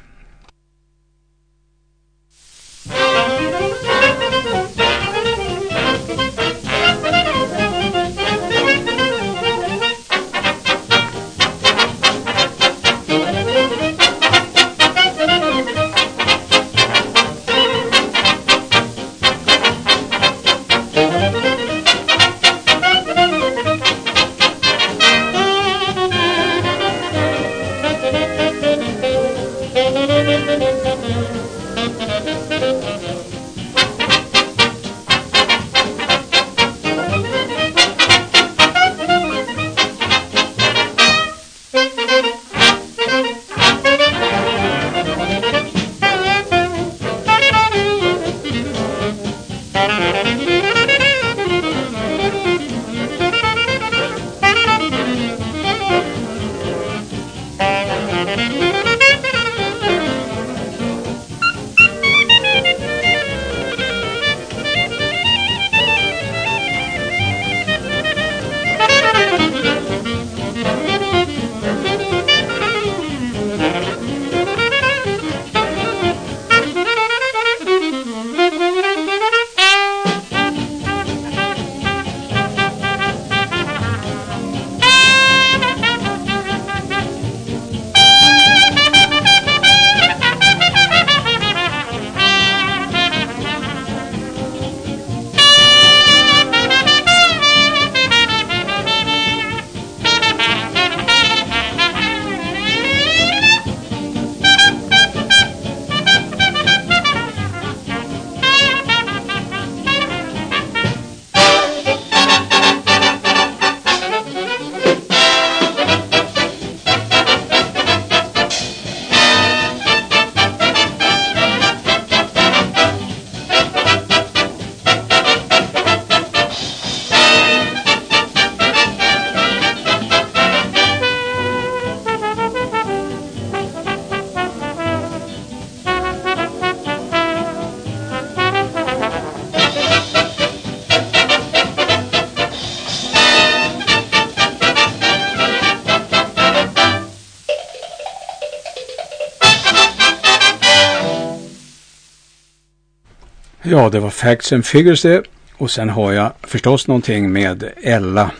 Ja, det var Facts and Figures det. Och sen har jag förstås någonting med Ella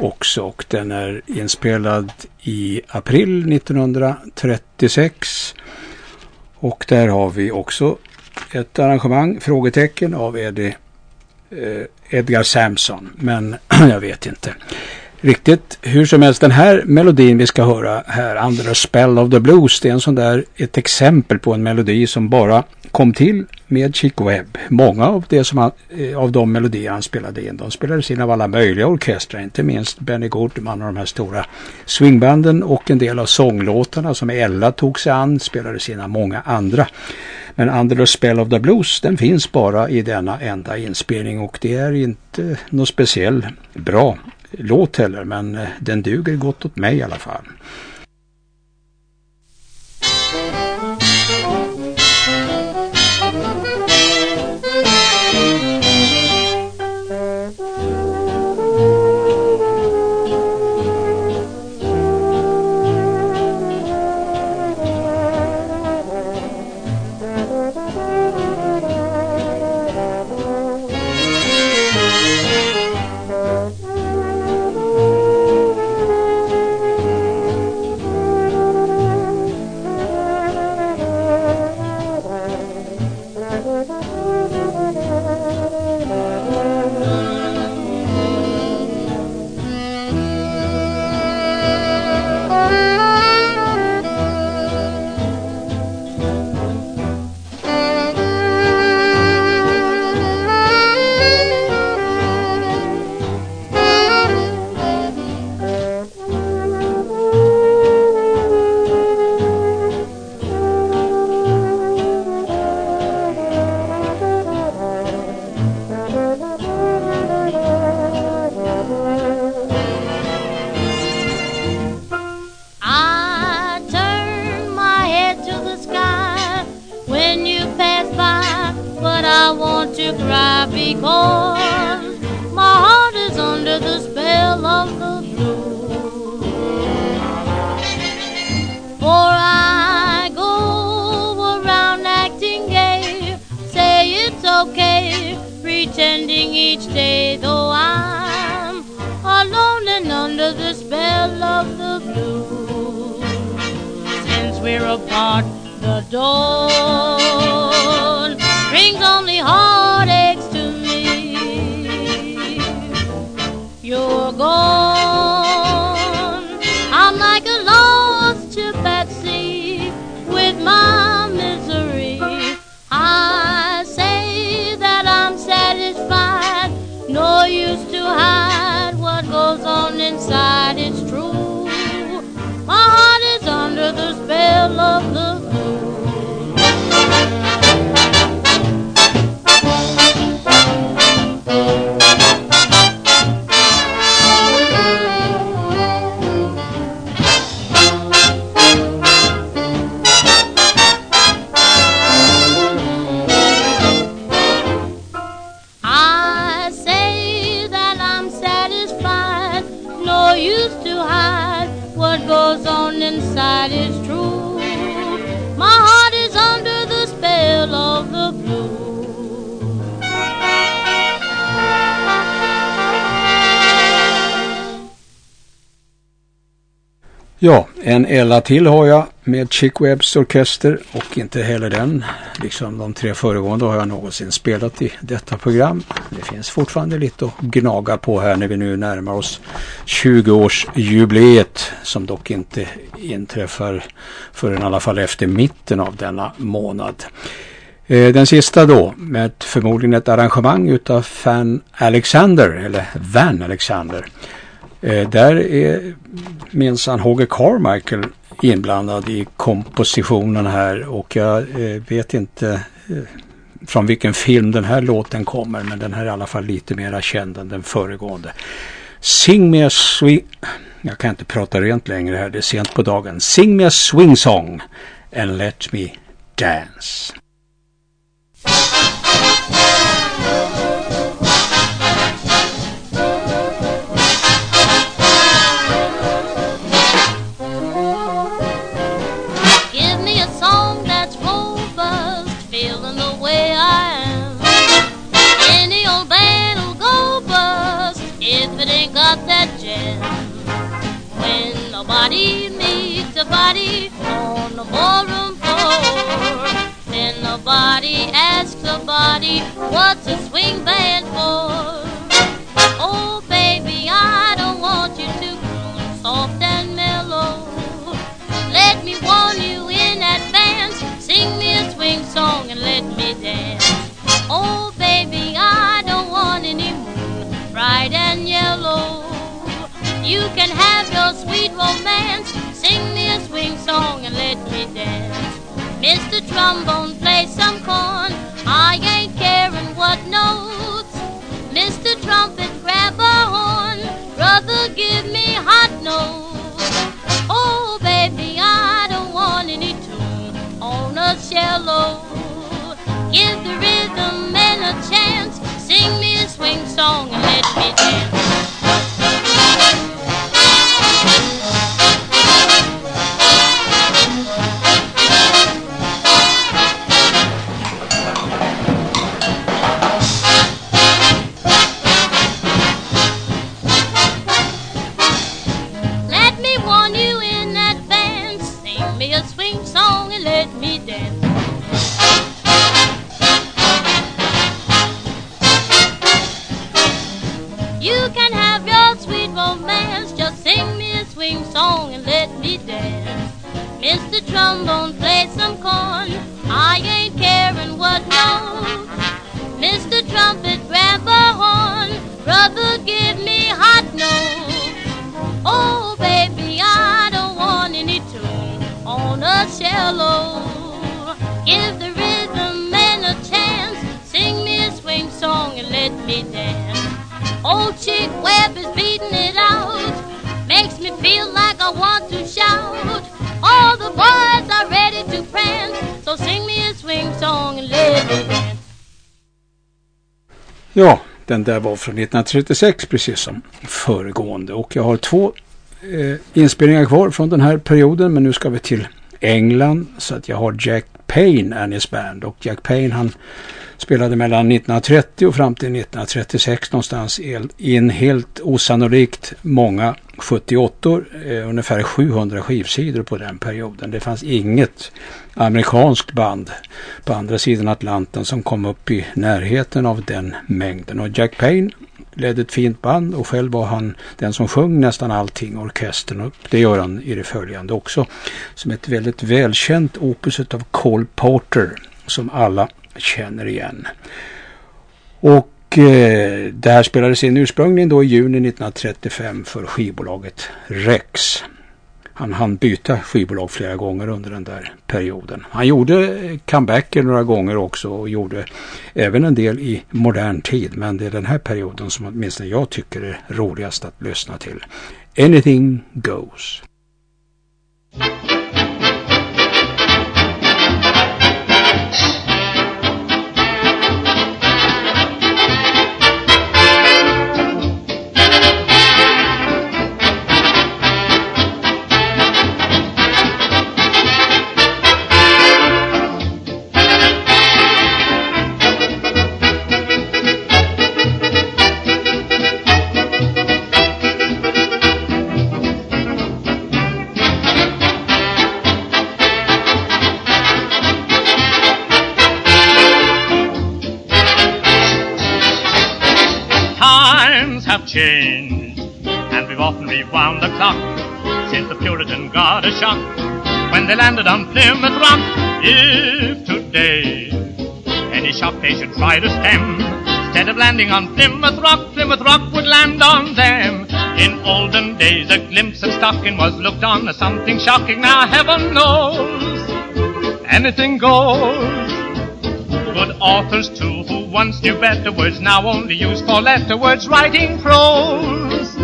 också. Och den är inspelad i april 1936. Och där har vi också ett arrangemang, frågetecken, av Eddie, eh, Edgar Samson. Men jag vet inte riktigt. Hur som helst, den här melodin vi ska höra här, Under a Spell of the Blues, det är en sån där, ett exempel på en melodi som bara kom till med Chick Webb. Många av, det som han, eh, av de melodier han spelade in, de spelades in av alla möjliga orkestrar, inte minst Benny Goodman och de här stora swingbanden och en del av sånglåtarna som Ella tog sig an spelades in av många andra. Men Under the Spell of the Blues den finns bara i denna enda inspelning och det är inte något speciellt bra låt heller men eh, den duger gott åt mig i alla fall. guard the door. Ja, en Ella till har jag med Chick Webbs orkester och inte heller den, liksom de tre föregående, har jag någonsin spelat i detta program. Det finns fortfarande lite att gnaga på här när vi nu närmar oss 20-årsjubileet som dock inte inträffar förrän i alla fall efter mitten av denna månad. Eh, den sista då med förmodligen ett arrangemang utav Fan Alexander eller Van Alexander. Eh, där är minsann Håge Carmichael inblandad i kompositionen här och jag eh, vet inte eh, från vilken film den här låten kommer men den här är i alla fall lite mera känd än den föregående. Sing me a swing... Jag kan inte prata rent längre här, det är sent på dagen. Sing me a swing song and let me dance. Ballroom floor. Then the body asks the body, what's a swing band for? Oh, baby, I don't want you to groove soft and mellow. Let me warn you in advance, sing me a swing song and let me dance. Oh, baby, I don't want any moon, bright and yellow. You can have your sweet romance. Sing me a swing song and let me dance. Mr. Trombone, play some corn. I ain't caring what notes. Mr. Trumpet, grab a horn. Brother, give me hot notes. Oh, baby, I don't want any tune on a cello. Give the rhythm man a chance. Sing me a swing song and sing song and let me dance. Mr. Trombone, play some corn. I ain't caring what no. Mr. Trumpet, grab a horn. Brother, give me hot no. Oh, baby, I don't want any tune on a cello. Give the rhythm man a chance. Sing me a swing song and let me dance. Old Chick Webb is beating it out. Ja, den där var från 1936 precis som föregående. Och jag har två eh, inspelningar kvar från den här perioden men nu ska vi till England så att jag har Jack Payne and band och Jack Payne han spelade mellan 1930 och fram till 1936 någonstans in helt osannolikt många 78 eh, ungefär 700 skivsidor på den perioden. Det fanns inget amerikanskt band på andra sidan Atlanten som kom upp i närheten av den mängden. Och Jack Payne ledde ett fint band och själv var han den som sjöng nästan allting, orkestern och det gör han i det följande också. Som ett väldigt välkänt opus av Cole Porter som alla känner igen. Och eh, det här spelades in ursprungligen då i juni 1935 för skivbolaget Rex. Han hann byta skivbolag flera gånger under den där perioden. Han gjorde comebacker några gånger också och gjorde även en del i modern tid. Men det är den här perioden som åtminstone jag tycker är roligast att lyssna till. Anything goes. Changed, and we've often rewound the clock since the Puritan got a shock when they landed on Plymouth Rock. If today any shock they should try to stem, instead of landing on Plymouth Rock, Plymouth Rock would land on them. In olden days, a glimpse of stocking was looked on as something shocking. Now heaven knows anything goes. Good authors too, who once knew better words, now only use for letter words writing prose.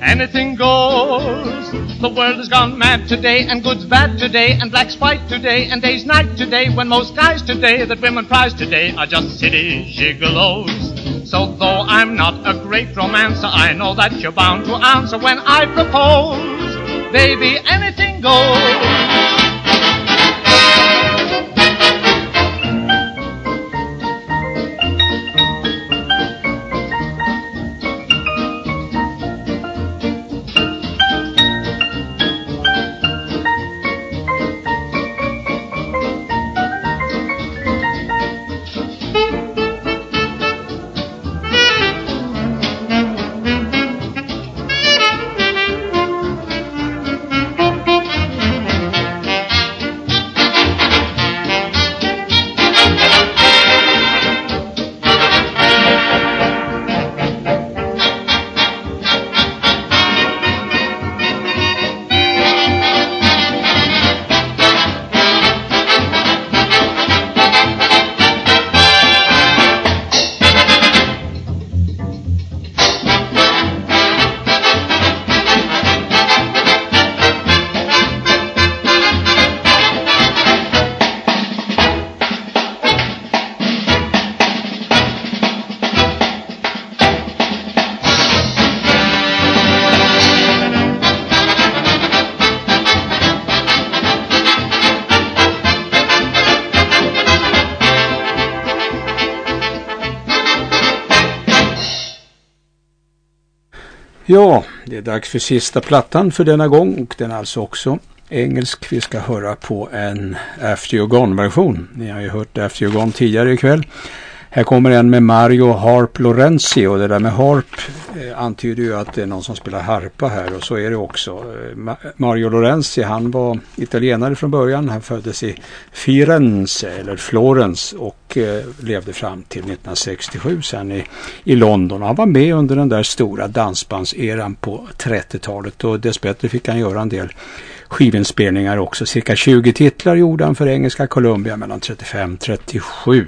Anything goes. The world has gone mad today, and good's bad today, and black's white today, and day's night today, when most guys today that women prize today are just city gigolos. So though I'm not a great romancer, I know that you're bound to answer when I propose. Baby, anything goes. Ja, det är dags för sista plattan för denna gång och den är alltså också engelsk. Vi ska höra på en After You're Gone-version. Ni har ju hört After You're Gone tidigare ikväll. Här kommer en med Mario Harp Lorenzi och det där med harp eh, antyder ju att det är någon som spelar harpa här och så är det också. Eh, Mario Lorenzi han var italienare från början. Han föddes i Firenze eller Florens och eh, levde fram till 1967 sen i, i London. Han var med under den där stora dansbandseran på 30-talet och dessbättre fick han göra en del skivinspelningar också. Cirka 20 titlar gjorde han för engelska Columbia mellan 35-37.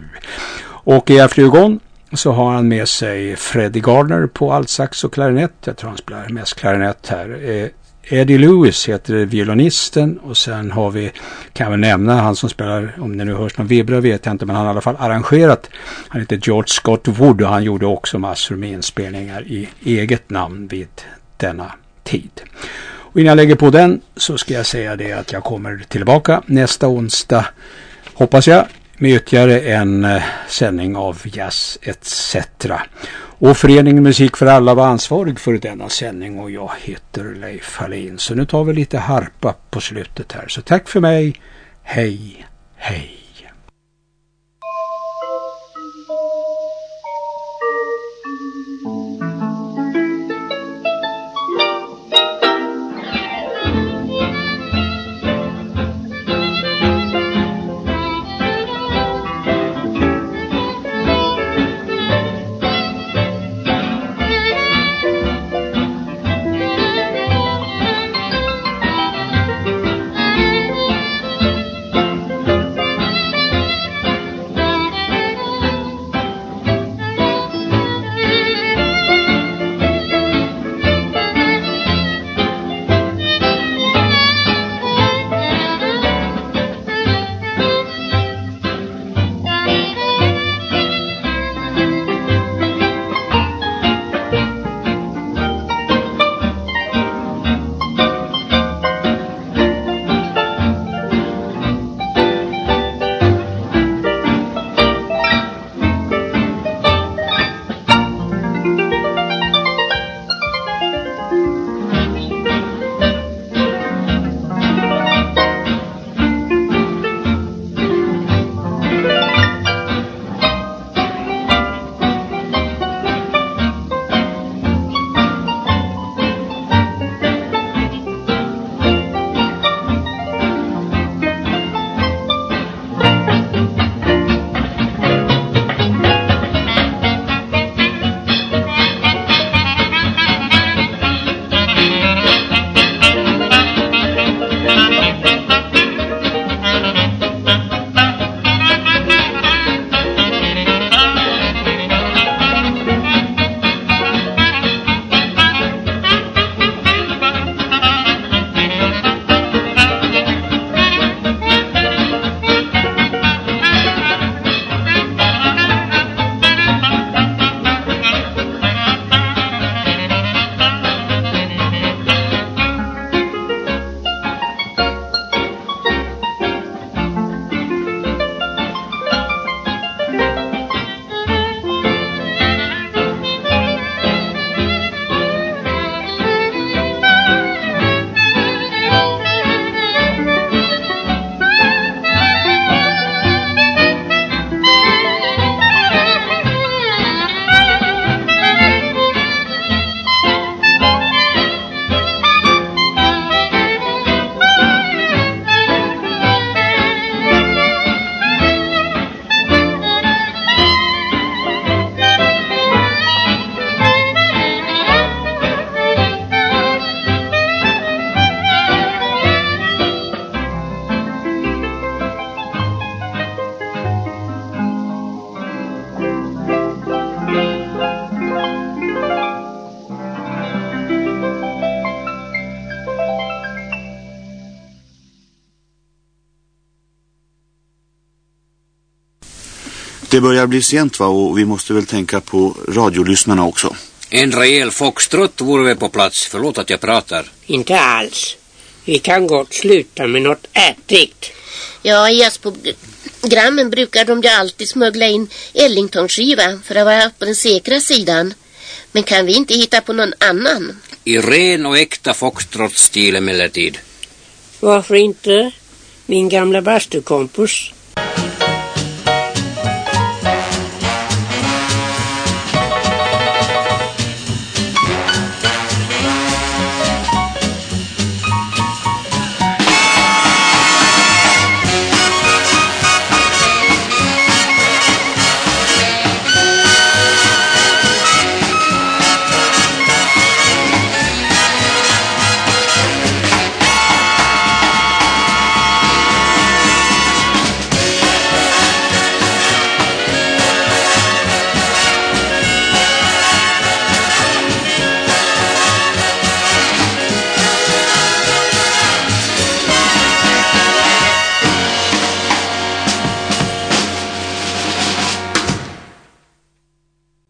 Och i Afrygon så har han med sig Freddie Gardner på altsax och klarinett. Jag tror han spelar mest klarinett här. Eh, Eddie Lewis heter violinisten och sen har vi, kan vi nämna han som spelar, om det nu hörs någon vibra vet jag inte, men han har i alla fall arrangerat. Han heter George Scott Wood och han gjorde också massor med inspelningar i eget namn vid denna tid. Och innan jag lägger på den så ska jag säga det att jag kommer tillbaka nästa onsdag, hoppas jag, med ytterligare en eh, sändning av Jazz etc. Och Föreningen Musik för alla var ansvarig för denna sändning och jag heter Leif Hallin. Så nu tar vi lite harpa på slutet här. Så tack för mig. Hej, hej. Det börjar bli sent va och vi måste väl tänka på radiolyssnarna också. En rejäl foxtrott vore väl på plats. Förlåt att jag pratar. Inte alls. Vi kan gott sluta med något ättigt. Ja, i Grammen brukar de ju alltid smuggla in Ellington-skiva för att vara på den säkra sidan. Men kan vi inte hitta på någon annan? I ren och äkta foxtrot-stil emellertid. Varför inte? Min gamla bastukompus